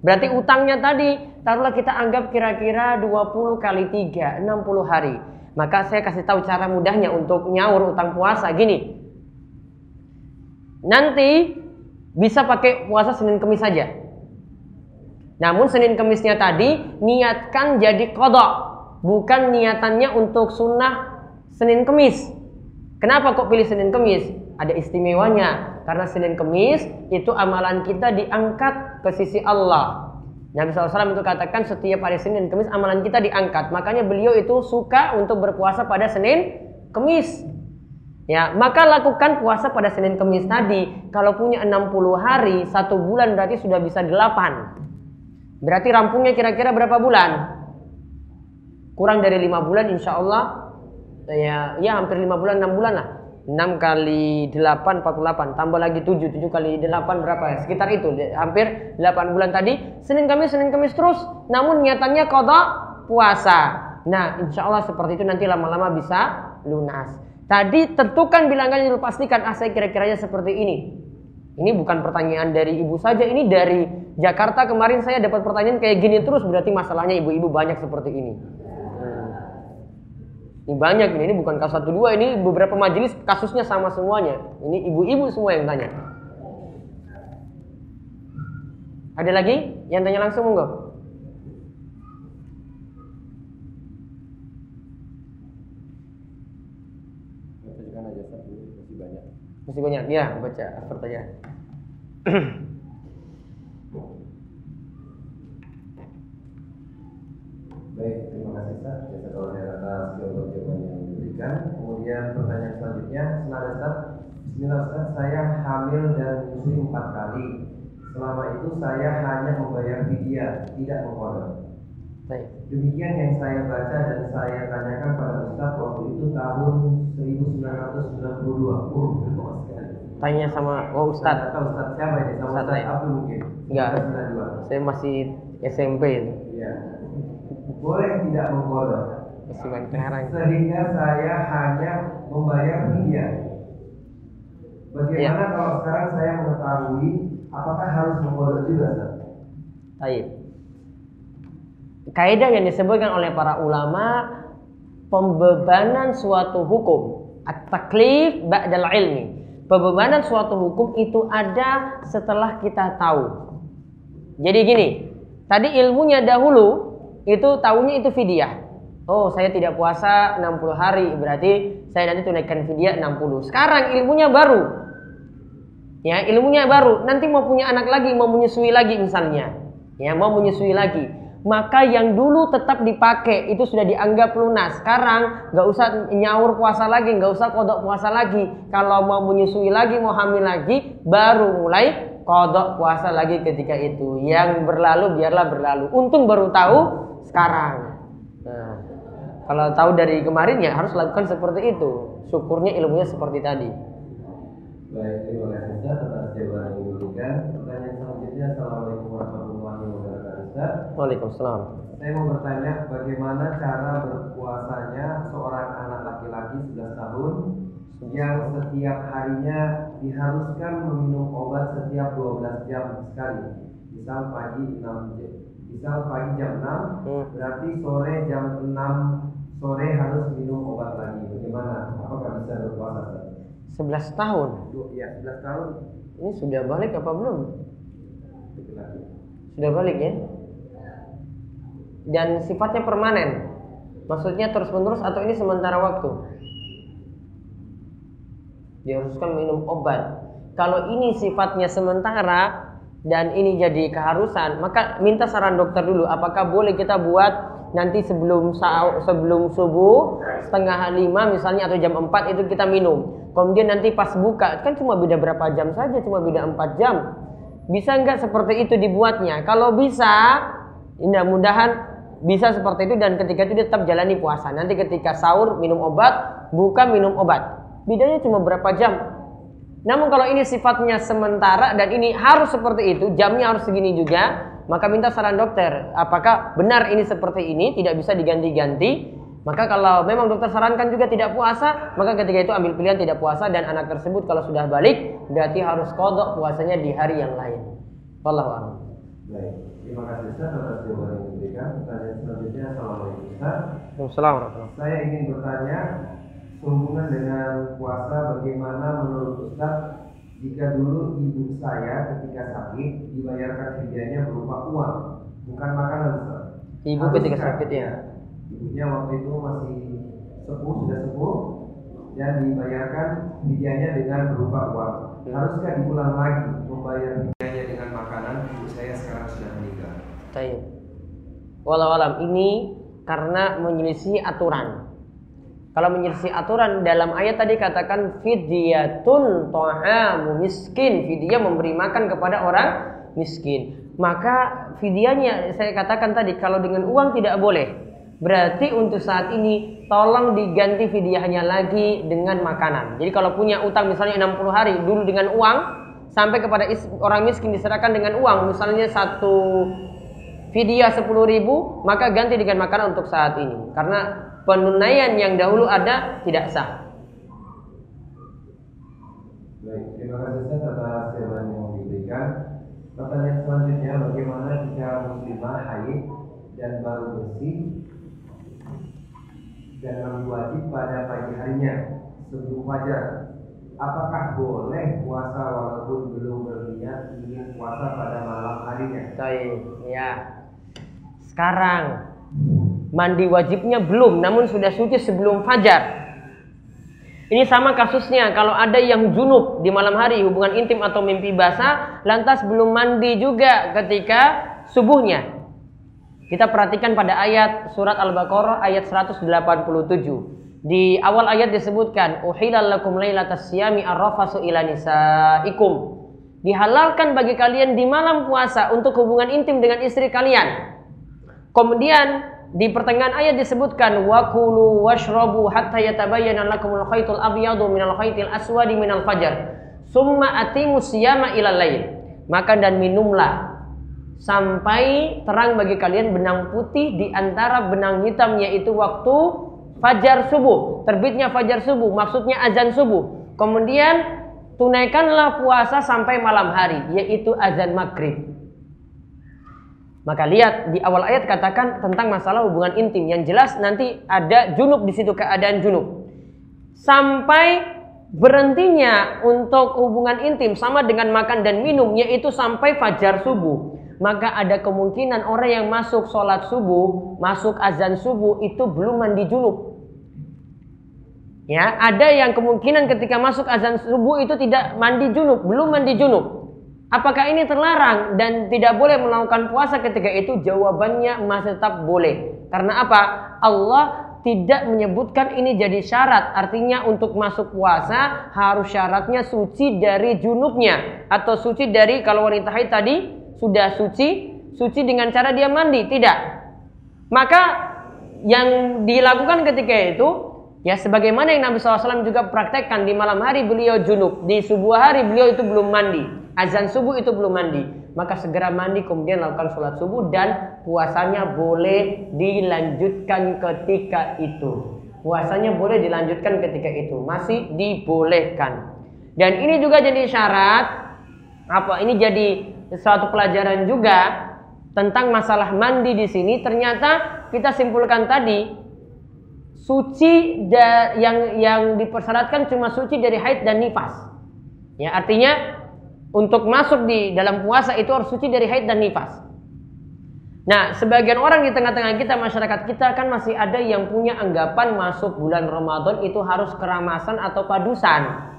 S2: Berarti utangnya tadi, taruhlah kita anggap kira-kira 20 kali 3, 60 hari. Maka saya kasih tahu cara mudahnya untuk nyaur utang puasa gini. Nanti bisa pakai puasa Senin Kemis saja. Namun Senin Kemisnya tadi niatkan jadi kodok bukan niatannya untuk sunnah Senin Kemis. Kenapa kok pilih Senin Kemis? Ada istimewanya karena Senin Kemis itu amalan kita diangkat ke sisi Allah. Nabi SAW itu katakan setiap hari Senin Kemis amalan kita diangkat. Makanya beliau itu suka untuk berpuasa pada Senin Kemis. Ya, maka lakukan puasa pada Senin Kemis tadi. Kalau punya 60 hari, satu bulan berarti sudah bisa 8. Berarti rampungnya kira-kira berapa bulan? kurang dari lima bulan insya Allah ya ya hampir lima bulan enam bulan lah 6 kali 8 48 tambah lagi 7 7 kali 8 berapa ya? Sekitar itu hampir 8 bulan tadi. Senin Kamis Senin Kamis terus. Namun niatannya kodok puasa. Nah insya Allah seperti itu nanti lama-lama bisa lunas. Tadi tentukan bilangan yang pastikan ah saya kira-kiranya seperti ini. Ini bukan pertanyaan dari ibu saja ini dari Jakarta. Kemarin saya dapat pertanyaan kayak gini terus berarti masalahnya ibu-ibu banyak seperti ini ini banyak ini, ini bukan kasus satu dua, ini beberapa majelis kasusnya sama semuanya. Ini ibu-ibu semua yang tanya. Ada lagi yang tanya langsung
S3: ini masih banyak.
S2: Masih banyak. Ya, baca pertanyaan.
S3: Baik, terima kasih Ustaz. Jasa Allah atas jawaban-jawaban yang diberikan. Kemudian pertanyaan selanjutnya, senada Ustaz. Bismillah Ustaz, saya hamil dan menyusui empat kali. Selama itu saya hanya membayar fidyah, tidak mengkodok.
S2: Baik.
S3: Demikian yang saya baca dan saya tanyakan pada Ustaz waktu itu tahun 1992. Uh, lama sekali.
S2: Tanya sama oh
S3: tahu Ustaz siapa ini? Sama
S2: Ustaz.
S3: Abdul mungkin.
S2: Enggak.
S3: 92.
S2: Saya masih SMP itu.
S3: Iya. Boleh tidak mengkodok. Sehingga saya hanya membayar fidyah. Bagaimana
S2: Iya.
S3: kalau sekarang saya mengetahui apakah harus mengkodok juga?
S2: Baik. Kaidah yang disebutkan oleh para ulama pembebanan suatu hukum at-taklif ba'dal ilmi. Pembebanan suatu hukum itu ada setelah kita tahu. Jadi gini, tadi ilmunya dahulu itu tahunya itu fidyah. Oh, saya tidak puasa 60 hari, berarti saya nanti tunaikan fidyah 60. Sekarang ilmunya baru. Ya, ilmunya baru. Nanti mau punya anak lagi, mau menyusui lagi misalnya. Ya, mau menyusui lagi. Maka yang dulu tetap dipakai itu sudah dianggap lunas. Sekarang nggak usah nyaur puasa lagi, nggak usah kodok puasa lagi. Kalau mau menyusui lagi, mau hamil lagi, baru mulai kodok puasa lagi ketika itu. Yang berlalu biarlah berlalu. Untung baru tahu sekarang. Nah, kalau tahu dari kemarin ya harus lakukan seperti itu. Syukurnya ilmunya seperti tadi.
S3: Baik, terima kasih atas jawaban yang diberikan. Pertanyaan selanjutnya, Assalamualaikum warahmatullahi wabarakatuh.
S2: Waalaikumsalam.
S3: saya mau bertanya bagaimana cara berpuasanya seorang anak laki-laki 11 tahun yang setiap harinya diharuskan meminum obat setiap 12 jam sekali. Misal pagi 6 jam. Misal pagi jam 6,
S2: Hmm.
S3: berarti sore jam 6 sore harus minum obat lagi. Bagaimana? Apakah bisa berpuasa? Ustaz?
S2: 11 tahun.
S3: Du- Ya, 11 tahun.
S2: Ini sudah balik apa belum? Sudah balik ya? Dan sifatnya permanen. Maksudnya terus-menerus atau ini sementara waktu? Diharuskan minum obat. Kalau ini sifatnya sementara dan ini jadi keharusan, maka minta saran dokter dulu. Apakah boleh kita buat nanti sebelum sebelum subuh setengah lima misalnya atau jam 4 itu kita minum. Kemudian nanti pas buka kan cuma beda berapa jam saja, cuma beda 4 jam. Bisa nggak seperti itu dibuatnya? Kalau bisa, mudah-mudahan bisa seperti itu dan ketika itu dia tetap jalani puasa. Nanti ketika sahur minum obat, buka minum obat. Bedanya cuma berapa jam. Namun kalau ini sifatnya sementara dan ini harus seperti itu, jamnya harus segini juga, maka minta saran dokter. Apakah benar ini seperti ini, tidak bisa diganti-ganti? Maka kalau memang dokter sarankan juga tidak puasa, maka ketika itu ambil pilihan tidak puasa dan anak tersebut kalau sudah balik berarti harus kodok puasanya di hari yang lain. Wallahu a'lam.
S3: Baik, terima kasih Ustaz atas jawaban yang diberikan. Pertanyaan selanjutnya, Assalamualaikum Ustaz.
S2: Waalaikumsalam warahmatullahi
S3: Saya ingin bertanya sehubungan dengan puasa bagaimana menurut Ustaz jika dulu ibu saya ketika sakit dibayarkan fidyahnya berupa uang, bukan makanan Ustaz.
S2: Ibu
S3: Haruskah-
S2: ketika sakit ya.
S3: Ibunya waktu itu masih sepuh, sudah sepuh dan dibayarkan fidyahnya dengan berupa uang.
S2: Hmm.
S3: Haruskah diulang lagi membayar fidyahnya dengan makanan? Ibu saya sekarang sudah meninggal.
S2: Tayyib. Walau alam ini karena menyelisih aturan. Kalau menyelisih aturan dalam ayat tadi katakan fidyatun ta'amu miskin, fidyah memberi makan kepada orang miskin. Maka fidyahnya saya katakan tadi kalau dengan uang tidak boleh. Berarti untuk saat ini tolong diganti fidyahnya lagi dengan makanan. Jadi kalau punya utang misalnya 60 hari dulu dengan uang sampai kepada orang miskin diserahkan dengan uang misalnya satu fidyah 10 ribu maka ganti dengan makanan untuk saat ini karena penunaian yang dahulu ada tidak sah.
S3: Baik, terima kasih Ustaz atas jawaban yang diberikan. Pertanyaan selanjutnya, bagaimana jika muslimah haid dan baru bersih dan memang wajib pada pagi harinya sebelum fajar? Apakah boleh puasa walaupun belum berniat ingin puasa pada malam harinya?
S2: Baik, ya. Sekarang mandi wajibnya belum, namun sudah suci sebelum fajar. Ini sama kasusnya kalau ada yang junub di malam hari hubungan intim atau mimpi basah lantas belum mandi juga ketika subuhnya. Kita perhatikan pada ayat surat Al-Baqarah ayat 187. Di awal ayat disebutkan uhilal lakum lailatas siyami arrafasu ila nisaikum. Dihalalkan bagi kalian di malam puasa untuk hubungan intim dengan istri kalian. Kemudian di pertengahan ayat disebutkan wa kulu washrabu hatta yatabayyana lakumul khaytul abyadu minal khaytil aswadi minal fajar. Summa atimu siyama ilal lail. Makan dan minumlah sampai terang bagi kalian benang putih di antara benang hitam yaitu waktu fajar subuh. Terbitnya fajar subuh maksudnya azan subuh. Kemudian tunaikanlah puasa sampai malam hari yaitu azan maghrib. Maka lihat di awal ayat katakan tentang masalah hubungan intim yang jelas nanti ada junub di situ keadaan junub. Sampai berhentinya untuk hubungan intim sama dengan makan dan minum yaitu sampai fajar subuh. Maka ada kemungkinan orang yang masuk sholat subuh, masuk azan subuh itu belum mandi junub. Ya, ada yang kemungkinan ketika masuk azan subuh itu tidak mandi junub, belum mandi junub. Apakah ini terlarang dan tidak boleh melakukan puasa ketika itu? Jawabannya masih tetap boleh. Karena apa? Allah tidak menyebutkan ini jadi syarat. Artinya untuk masuk puasa harus syaratnya suci dari junubnya atau suci dari kalau wanita haid tadi sudah suci, suci dengan cara dia mandi, tidak. Maka yang dilakukan ketika itu ya sebagaimana yang Nabi SAW juga praktekkan di malam hari beliau junub, di subuh hari beliau itu belum mandi azan subuh itu belum mandi, maka segera mandi kemudian lakukan sholat subuh dan puasanya boleh dilanjutkan ketika itu. Puasanya boleh dilanjutkan ketika itu, masih dibolehkan. Dan ini juga jadi syarat apa? Ini jadi suatu pelajaran juga tentang masalah mandi di sini. Ternyata kita simpulkan tadi suci yang yang dipersyaratkan cuma suci dari haid dan nifas. Ya, artinya untuk masuk di dalam puasa itu harus suci dari haid dan nifas. Nah, sebagian orang di tengah-tengah kita, masyarakat kita kan masih ada yang punya anggapan masuk bulan Ramadan itu harus keramasan atau padusan.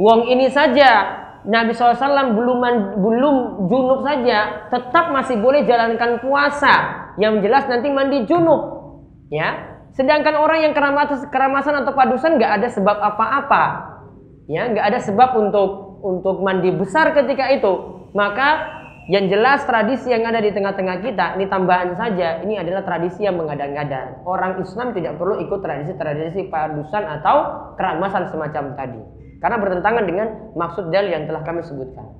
S2: Wong ini saja Nabi SAW belum belum junub saja tetap masih boleh jalankan puasa. Yang jelas nanti mandi junub, ya. Sedangkan orang yang keramasan, atau padusan nggak ada sebab apa-apa, ya, nggak ada sebab untuk untuk mandi besar ketika itu, maka yang jelas tradisi yang ada di tengah-tengah kita, ini tambahan saja, ini adalah tradisi yang mengada-ngada. Orang Islam tidak perlu ikut tradisi-tradisi padusan atau keramasan semacam tadi. Karena bertentangan dengan maksud dalil yang telah kami sebutkan.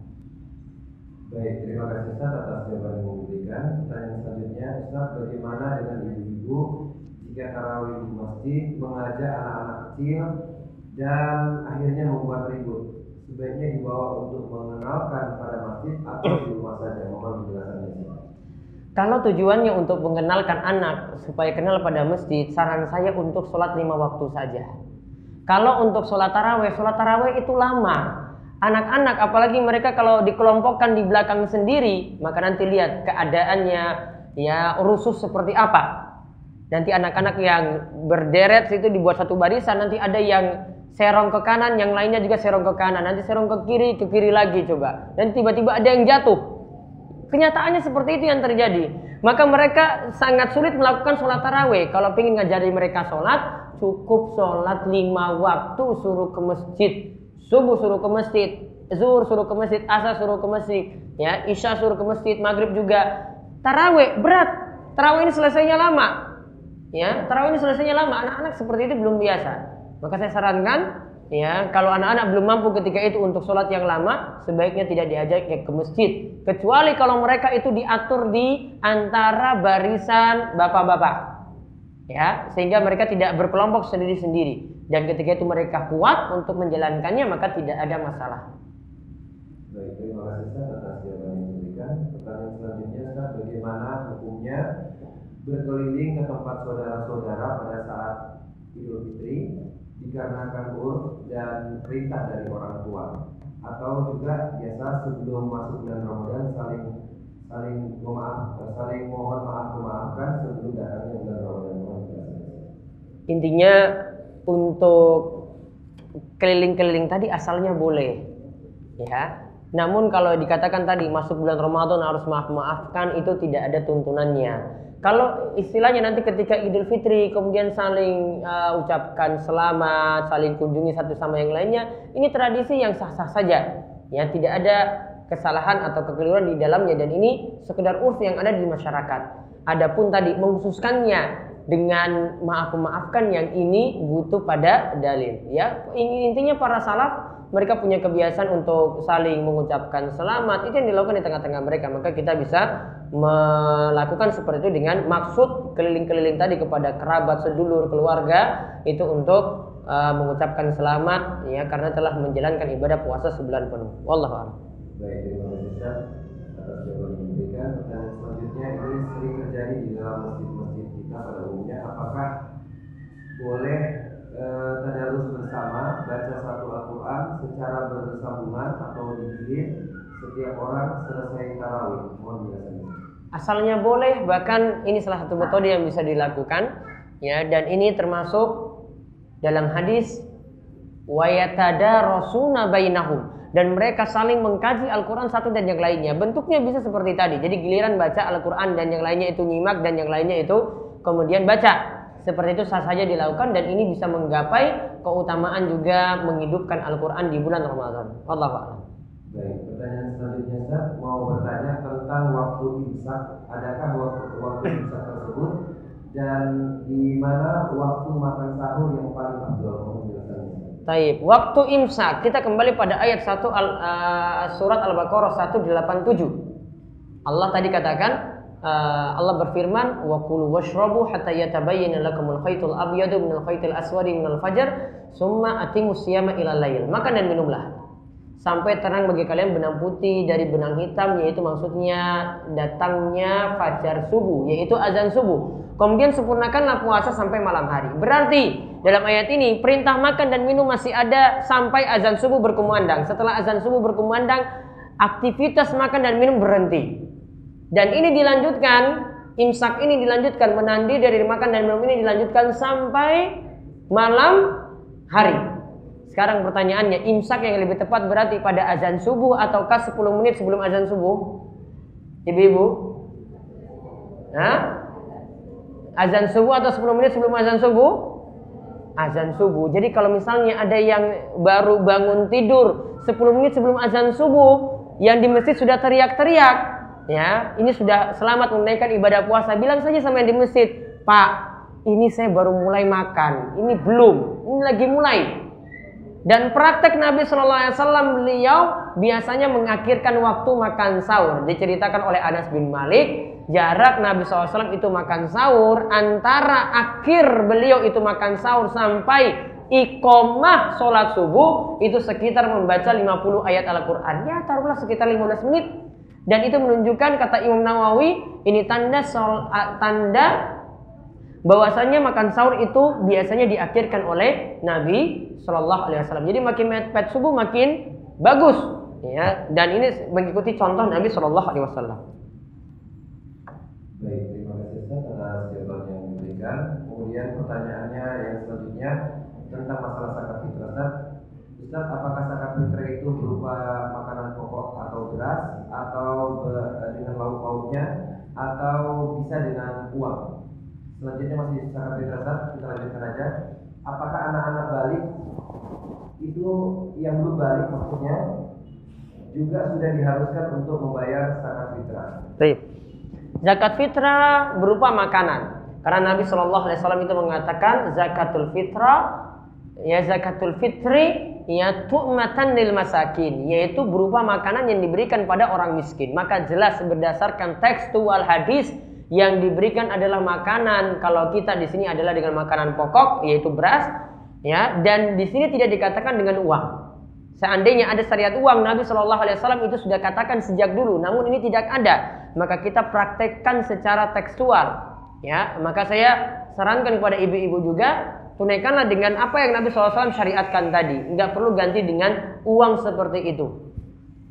S3: Baik, terima kasih Ustaz atas jawaban yang diberikan. Pertanyaan selanjutnya, Ustaz, bagaimana dengan ibu-ibu jika tarawih di masjid mengajak anak-anak kecil dan akhirnya membuat ribut? Sebaiknya dibawa untuk mengenalkan pada masjid atau di rumah saja mohon penjelasannya
S2: kalau tujuannya untuk mengenalkan anak supaya kenal pada masjid, saran saya untuk sholat lima waktu saja. Kalau untuk sholat taraweh, sholat taraweh itu lama. Anak-anak, apalagi mereka kalau dikelompokkan di belakang sendiri, maka nanti lihat keadaannya, ya rusuh seperti apa. Nanti anak-anak yang berderet situ dibuat satu barisan, nanti ada yang serong ke kanan, yang lainnya juga serong ke kanan, nanti serong ke kiri, ke kiri lagi coba. Dan tiba-tiba ada yang jatuh. Kenyataannya seperti itu yang terjadi. Maka mereka sangat sulit melakukan sholat taraweh. Kalau ingin ngajari mereka sholat, cukup sholat lima waktu suruh ke masjid. Subuh suruh ke masjid, zuhur suruh ke masjid, asar suruh ke masjid, ya isya suruh ke masjid, maghrib juga. Taraweh berat. Taraweh ini selesainya lama. ya tarawih ini selesainya lama anak-anak seperti itu belum biasa maka saya sarankan ya kalau anak-anak belum mampu ketika itu untuk sholat yang lama sebaiknya tidak diajak ke masjid. Kecuali kalau mereka itu diatur di antara barisan bapak-bapak. Ya sehingga mereka tidak berkelompok sendiri-sendiri. Dan ketika itu mereka kuat untuk menjalankannya maka tidak ada masalah.
S3: Baik, terima kasih Ustaz atas jawaban yang diberikan. Pertanyaan selanjutnya Ustaz, bagaimana hukumnya berkeliling ke tempat saudara-saudara pada saat Idul Fitri dikarenakan ur dan perintah dari orang tua. Atau juga biasa sebelum masuk bulan Ramadan saling saling memaaf saling mohon maaf memaafkan sebelum datangnya bulan Ramadan.
S2: Intinya untuk keliling-keliling tadi asalnya boleh ya. Namun kalau dikatakan tadi masuk bulan Ramadan harus maaf-maafkan itu tidak ada tuntunannya kalau istilahnya nanti ketika Idul Fitri kemudian saling uh, ucapkan selamat saling kunjungi satu sama yang lainnya ini tradisi yang sah-sah saja. Ya tidak ada kesalahan atau kekeliruan di dalamnya. Dan ini sekedar urf yang ada di masyarakat. Adapun tadi mengkhususkannya dengan maaf memaafkan yang ini butuh pada dalil. Ya intinya para salaf mereka punya kebiasaan untuk saling mengucapkan selamat itu yang dilakukan di tengah-tengah mereka maka kita bisa melakukan seperti itu dengan maksud keliling-keliling tadi kepada kerabat sedulur keluarga itu untuk uh, mengucapkan selamat ya karena telah menjalankan ibadah puasa sebulan penuh wallahu a'lam
S3: Baik, terima kasih atas jawaban yang diberikan. Selanjutnya ini sering terjadi di dalam masjid-masjid kita pada umumnya. Apakah boleh eh, tadarus bersama baca satu Al-Quran secara bersambungan atau digilir setiap orang selesai tarawih? Mohon penjelasannya.
S2: asalnya boleh bahkan ini salah satu metode yang bisa dilakukan ya. Dan ini termasuk dalam hadis wayatada bainahum. Dan mereka saling mengkaji Al-Quran satu dan yang lainnya. Bentuknya bisa seperti tadi. Jadi giliran baca Al-Quran dan yang lainnya itu nyimak dan yang lainnya itu kemudian baca seperti itu sah saja dilakukan dan ini bisa menggapai keutamaan juga menghidupkan Al-Quran di bulan Ramadan Wallahu a'lam.
S3: Baik, pertanyaan selanjutnya Ustaz mau bertanya tentang waktu imsak. Adakah waktu waktu imsak tersebut dan di mana waktu makan sahur yang paling afdal?
S2: Taib. Waktu imsak kita kembali pada ayat 1 al, uh, surat Al-Baqarah 187. Allah tadi katakan uh, Allah berfirman wa kulu washrabu hatta yatabayyana lakumul khaytul abyadu minal khaytil aswadi minal fajr summa atimus siyama ila lail. Makan dan minumlah. Sampai terang bagi kalian benang putih dari benang hitam yaitu maksudnya datangnya fajar subuh yaitu azan subuh. Kemudian sempurnakanlah puasa sampai malam hari. Berarti dalam ayat ini perintah makan dan minum masih ada sampai azan subuh berkumandang. Setelah azan subuh berkumandang aktivitas makan dan minum berhenti dan ini dilanjutkan imsak ini dilanjutkan menandi dari makan dan minum ini dilanjutkan sampai malam hari sekarang pertanyaannya, imsak yang lebih tepat berarti pada azan subuh ataukah 10 menit sebelum azan subuh? Ibu-ibu? Hah? Azan subuh atau 10 menit sebelum azan subuh? Azan subuh. Jadi kalau misalnya ada yang baru bangun tidur 10 menit sebelum azan subuh, yang di masjid sudah teriak-teriak, ya, ini sudah selamat menunaikan ibadah puasa, bilang saja sama yang di masjid, "Pak, ini saya baru mulai makan, ini belum, ini lagi mulai." Dan praktek Nabi Shallallahu Alaihi Wasallam beliau biasanya mengakhirkan waktu makan sahur. Diceritakan oleh Anas bin Malik, jarak Nabi SAW itu makan sahur antara akhir beliau itu makan sahur sampai ikomah sholat subuh itu sekitar membaca 50 ayat Al-Quran. Ya taruhlah sekitar 15 menit. Dan itu menunjukkan kata Imam Nawawi ini tanda sol, tanda bahwasanya makan sahur itu biasanya diakhirkan oleh Nabi Shallallahu Alaihi Wasallam. Jadi makin mepet subuh makin bagus, ya. Dan ini mengikuti contoh Nabi Shallallahu Alaihi Wasallam.
S3: Baik, terima kasih atas jawaban yang diberikan. Kemudian pertanyaannya yang selanjutnya tentang masalah zakat fitrah. Ustaz, apakah uang? Selanjutnya masih fitrah Ustaz, kita lanjutkan aja. Apakah anak-anak balik itu yang belum balik maksudnya juga sudah diharuskan untuk membayar zakat fitrah?
S2: Baik. Zakat fitrah berupa makanan. Karena Nabi Shallallahu Alaihi Wasallam itu mengatakan zakatul fitrah ya zakatul fitri ya tu'matan lil masakin yaitu berupa makanan yang diberikan pada orang miskin. Maka jelas berdasarkan tekstual hadis yang diberikan adalah makanan kalau kita di sini adalah dengan makanan pokok yaitu beras ya dan di sini tidak dikatakan dengan uang. Seandainya ada syariat uang, Nabi Shallallahu Alaihi Wasallam itu sudah katakan sejak dulu. Namun ini tidak ada, maka kita praktekkan secara tekstual. Ya, maka saya sarankan kepada ibu-ibu juga tunaikanlah dengan apa yang Nabi SAW syariatkan tadi. Nggak perlu ganti dengan uang seperti itu.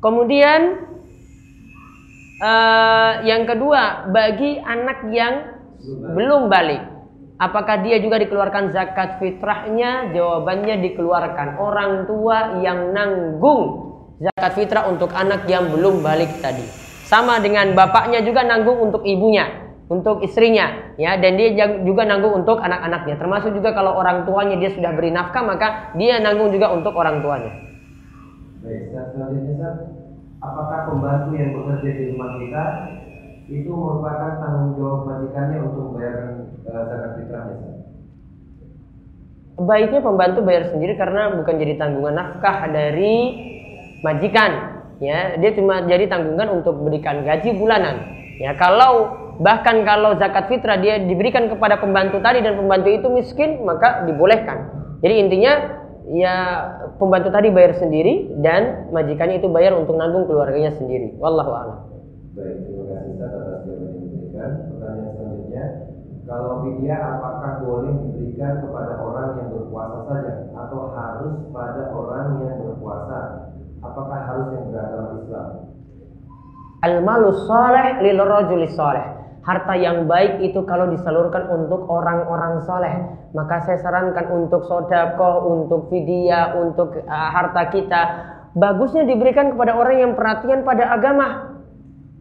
S2: Kemudian uh, yang kedua bagi anak yang belum balik Apakah dia juga dikeluarkan zakat fitrahnya? Jawabannya dikeluarkan. Orang tua yang nanggung zakat fitrah untuk anak yang belum balik tadi. Sama dengan bapaknya juga nanggung untuk ibunya, untuk istrinya, ya. Dan dia juga nanggung untuk anak-anaknya. Termasuk juga kalau orang tuanya dia sudah beri nafkah, maka dia nanggung juga untuk orang tuanya.
S3: Apakah pembantu yang bekerja di rumah kita itu merupakan tanggung jawab majikannya untuk membayar uh, zakat fitrahnya.
S2: Baiknya pembantu bayar sendiri karena bukan jadi tanggungan nafkah dari majikan. Ya, dia cuma jadi tanggungan untuk berikan gaji bulanan. Ya, kalau bahkan kalau zakat fitrah dia diberikan kepada pembantu tadi dan pembantu itu miskin, maka dibolehkan. Jadi intinya ya pembantu tadi bayar sendiri dan majikannya itu bayar untuk nanggung keluarganya sendiri. Wallahu a'lam.
S3: Baik, terima kasih Ustaz atas jawaban yang diberikan. Pertanyaan selanjutnya, kalau fidyah apakah boleh diberikan kepada orang yang berpuasa saja atau harus pada orang yang berpuasa? Apakah harus yang beragama Islam?
S2: Al-malu soleh lil rajuli soleh. Harta yang baik itu kalau disalurkan untuk orang-orang soleh. Maka saya sarankan untuk sodako, untuk vidya, untuk uh, harta kita. Bagusnya diberikan kepada orang yang perhatian pada agama.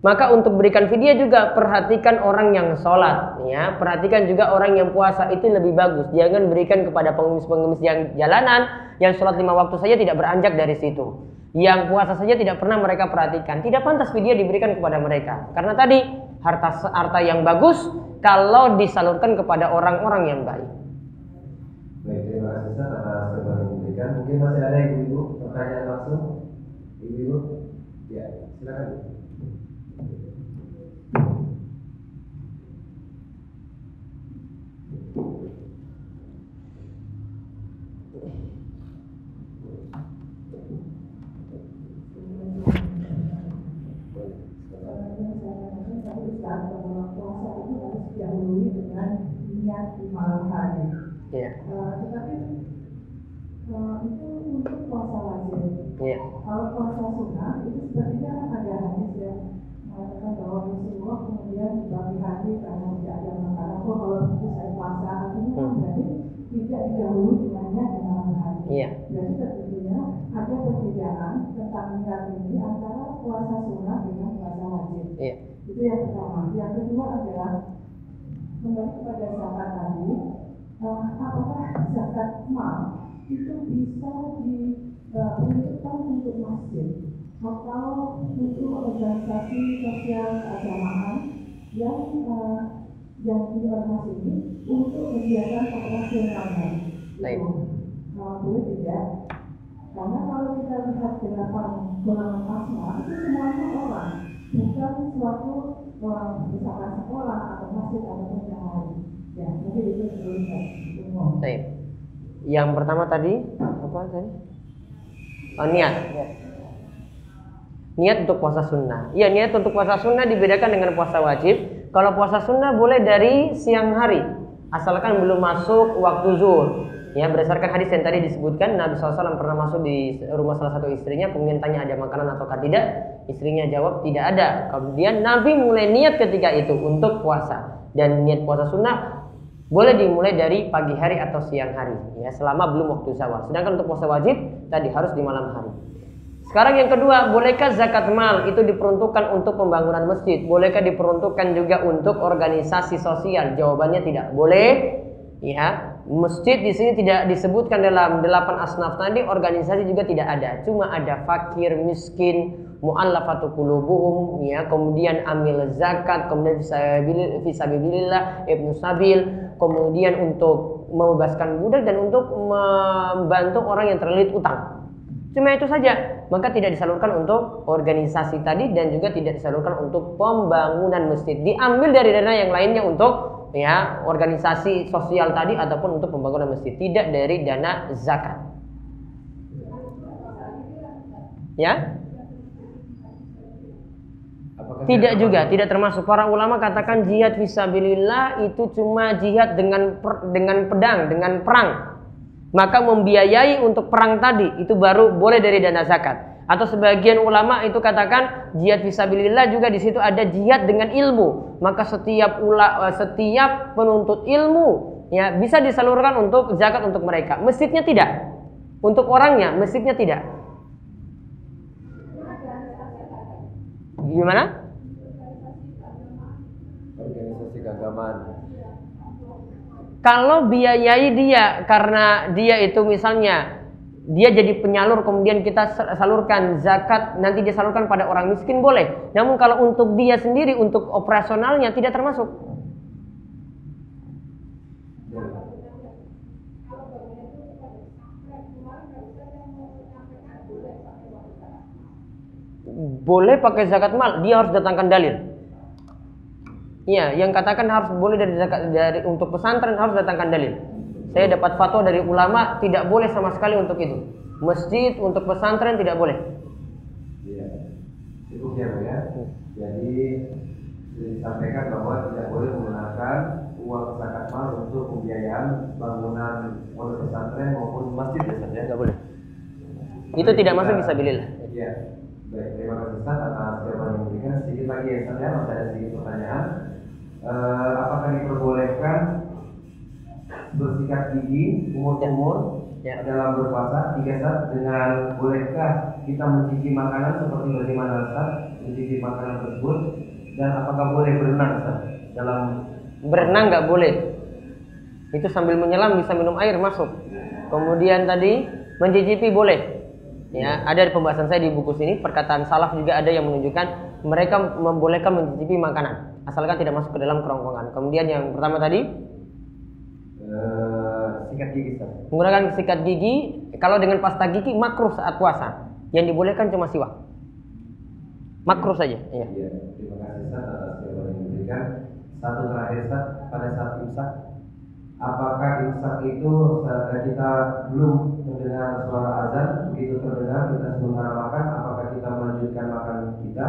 S2: Maka untuk berikan video juga perhatikan orang yang sholat, ya. Perhatikan juga orang yang puasa itu lebih bagus. Jangan berikan kepada pengemis-pengemis yang jalanan yang sholat lima waktu saja tidak beranjak dari situ. Yang puasa saja tidak pernah mereka perhatikan. Tidak pantas video diberikan kepada mereka. Karena tadi harta harta yang bagus kalau disalurkan kepada orang-orang yang baik.
S3: Baik, terima kasih atas jawaban yang diberikan. Mungkin masih ada ibu-ibu
S4: hari.
S2: Iya.
S4: Uh, tetapi uh, itu untuk puasa wajib.
S2: Iya.
S4: Kalau puasa sunnah itu sepertinya ada hadis yang mengatakan bahwa Rasulullah kemudian di pagi hari karena tidak ada makanan, oh kalau begitu saya puasa artinya hmm. berarti tidak didahului dengannya malam hari.
S2: Iya.
S4: Jadi tentunya ada perbedaan tentang niat ini antara puasa sunnah dengan puasa wajib.
S2: Iya.
S4: Itu yang pertama. Yang kedua adalah kembali kepada zakat tadi, uh, apakah zakat mal itu bisa diperuntukkan uh, untuk masjid atau untuk organisasi sosial keagamaan yang uh, yang di ormas ini untuk kegiatan operasionalnya.
S2: Lain.
S4: Uh, boleh tidak? Karena kalau kita lihat delapan golongan asma itu semuanya orang, bukan suatu misalkan sekolah atau masjid atau. Ya.
S2: Yang pertama tadi apa tadi? Oh, niat. Niat untuk puasa sunnah. Iya, niat untuk puasa sunnah dibedakan dengan puasa wajib. Kalau puasa sunnah boleh dari siang hari, asalkan belum masuk waktu zuhur. Ya, berdasarkan hadis yang tadi disebutkan, Nabi SAW pernah masuk di rumah salah satu istrinya, kemudian tanya ada makanan atau tidak. Istrinya jawab tidak ada. Kemudian Nabi mulai niat ketika itu untuk puasa. Dan niat puasa sunnah boleh dimulai dari pagi hari atau siang hari, ya selama belum waktu zawal. Sedangkan untuk puasa wajib tadi harus di malam hari. Sekarang yang kedua, bolehkah zakat mal itu diperuntukkan untuk pembangunan masjid? Bolehkah diperuntukkan juga untuk organisasi sosial? Jawabannya tidak boleh. Ya, masjid di sini tidak disebutkan dalam delapan asnaf tadi organisasi juga tidak ada cuma ada fakir miskin muallafatu qulubuhum ya kemudian amil zakat kemudian fisabilillah ibnu sabil kemudian untuk membebaskan budak dan untuk membantu orang yang terlilit utang. Cuma itu saja maka tidak disalurkan untuk organisasi tadi dan juga tidak disalurkan untuk pembangunan masjid. Diambil dari dana yang lainnya untuk ya organisasi sosial tadi ataupun untuk pembangunan masjid tidak dari dana zakat. Ya tidak juga, tidak termasuk. Para ulama katakan jihad fisabilillah itu cuma jihad dengan per- dengan pedang, dengan perang. Maka membiayai untuk perang tadi itu baru boleh dari dana zakat. Atau sebagian ulama itu katakan jihad fisabilillah juga di situ ada jihad dengan ilmu. Maka setiap ula, setiap penuntut ilmu ya bisa disalurkan untuk zakat untuk mereka. Masjidnya tidak. Untuk orangnya, masjidnya tidak. Gimana?
S3: organisasi
S2: Kalau biayai dia karena dia itu misalnya dia jadi penyalur kemudian kita salurkan zakat nanti dia salurkan pada orang miskin boleh. Namun kalau untuk dia sendiri untuk operasionalnya tidak termasuk. Boleh pakai zakat mal, dia harus datangkan dalil. Iya, yang katakan harus boleh dari dari untuk pesantren harus datangkan dalil. Saya dapat fatwa dari ulama tidak boleh sama sekali untuk itu. Masjid untuk pesantren tidak boleh.
S3: Iya. Cukup ya, ya. Jadi disampaikan bahwa tidak boleh menggunakan uang zakat mal untuk pembiayaan bangunan pondok pesantren maupun masjid ya, Ustaz, ya.
S2: Tidak boleh. Itu tidak masuk fisabilillah.
S3: Iya. Baik, terima kasih Ustaz atas jawaban yang diberikan. Sedikit lagi ya Ustaz ya, masih ada sedikit pertanyaan. Eh, apakah diperbolehkan bersikat gigi umur-umur
S2: Ya.
S3: dalam berpuasa tiga saat dengan bolehkah kita mencicipi makanan seperti bagaimana Ustaz mencicipi makanan tersebut dan apakah boleh berenang Ustaz dalam
S2: Berenang nggak boleh. Itu sambil menyelam bisa minum air masuk. Kemudian tadi mencicipi boleh. Ya, ada di pembahasan saya di buku sini perkataan salaf juga ada yang menunjukkan mereka membolehkan mencicipi makanan asalkan tidak masuk ke dalam kerongkongan. Kemudian yang pertama tadi
S3: eh, sikat gigi
S2: menggunakan sikat gigi kalau dengan pasta gigi makruh saat puasa. Yang dibolehkan cuma siwak. Makruh saja. Iya.
S3: Iya, terima kasih Ustaz atas jawaban yang diberikan. Satu terakhir Ustaz, pada saat imsak, apakah imsak itu saat kita belum mendengar suara azan, begitu terdengar kita sementara makan, apakah kita melanjutkan makan kita,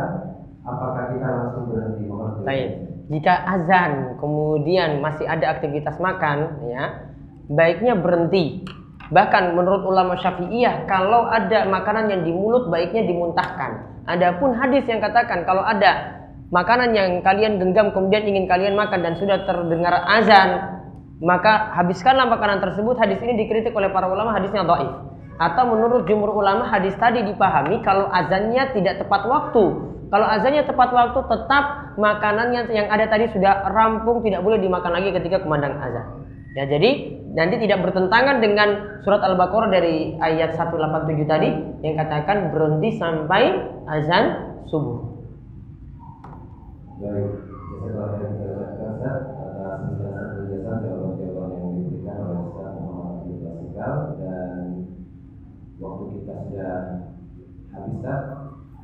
S3: apakah kita langsung berhenti?
S2: Baik. Jika azan kemudian masih ada aktivitas makan, ya, baiknya berhenti. Bahkan menurut ulama Syafi'iyah, kalau ada makanan yang di mulut baiknya dimuntahkan. Adapun hadis yang katakan kalau ada makanan yang kalian genggam kemudian ingin kalian makan dan sudah terdengar azan, maka habiskanlah makanan tersebut. Hadis ini dikritik oleh para ulama hadisnya dhaif. Atau menurut jumhur ulama hadis tadi dipahami kalau azannya tidak tepat waktu. Kalau azannya tepat waktu tetap makanan yang, yang ada tadi sudah rampung tidak boleh dimakan lagi ketika kumandang azan. Ya jadi nanti tidak bertentangan dengan surat Al-Baqarah dari ayat 187 tadi yang katakan berhenti sampai azan subuh.
S3: Baik, jazakallah khairan kita ucapkan Ustaz atas penjelasan penjelasan jawaban-jawaban yang diberikan oleh Ustaz Muhammad Basikal dan waktu kita sudah habis.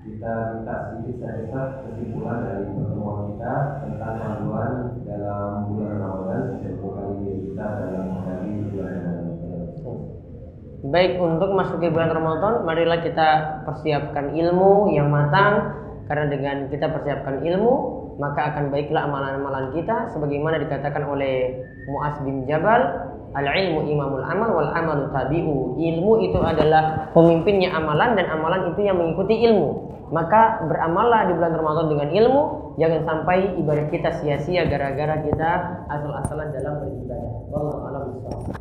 S3: Kita minta sedikit saja kesimpulan dari pertemuan kita tentang panduan dalam bulan Ramadan dan ini kita dalam menghadapi bulan Ramadan.
S2: Baik untuk masuk ke bulan Ramadan, marilah kita persiapkan ilmu yang matang karena dengan kita persiapkan ilmu maka akan baiklah amalan-amalan kita sebagaimana dikatakan oleh Muaz bin Jabal al-ilmu imamul amal wal amalu tabi'u. Ilmu itu adalah pemimpinnya amalan dan amalan itu yang mengikuti ilmu. Maka beramallah di bulan Ramadan dengan ilmu jangan sampai ibadah kita sia-sia gara-gara kita asal-asalan dalam beribadah. Wallahu a'lam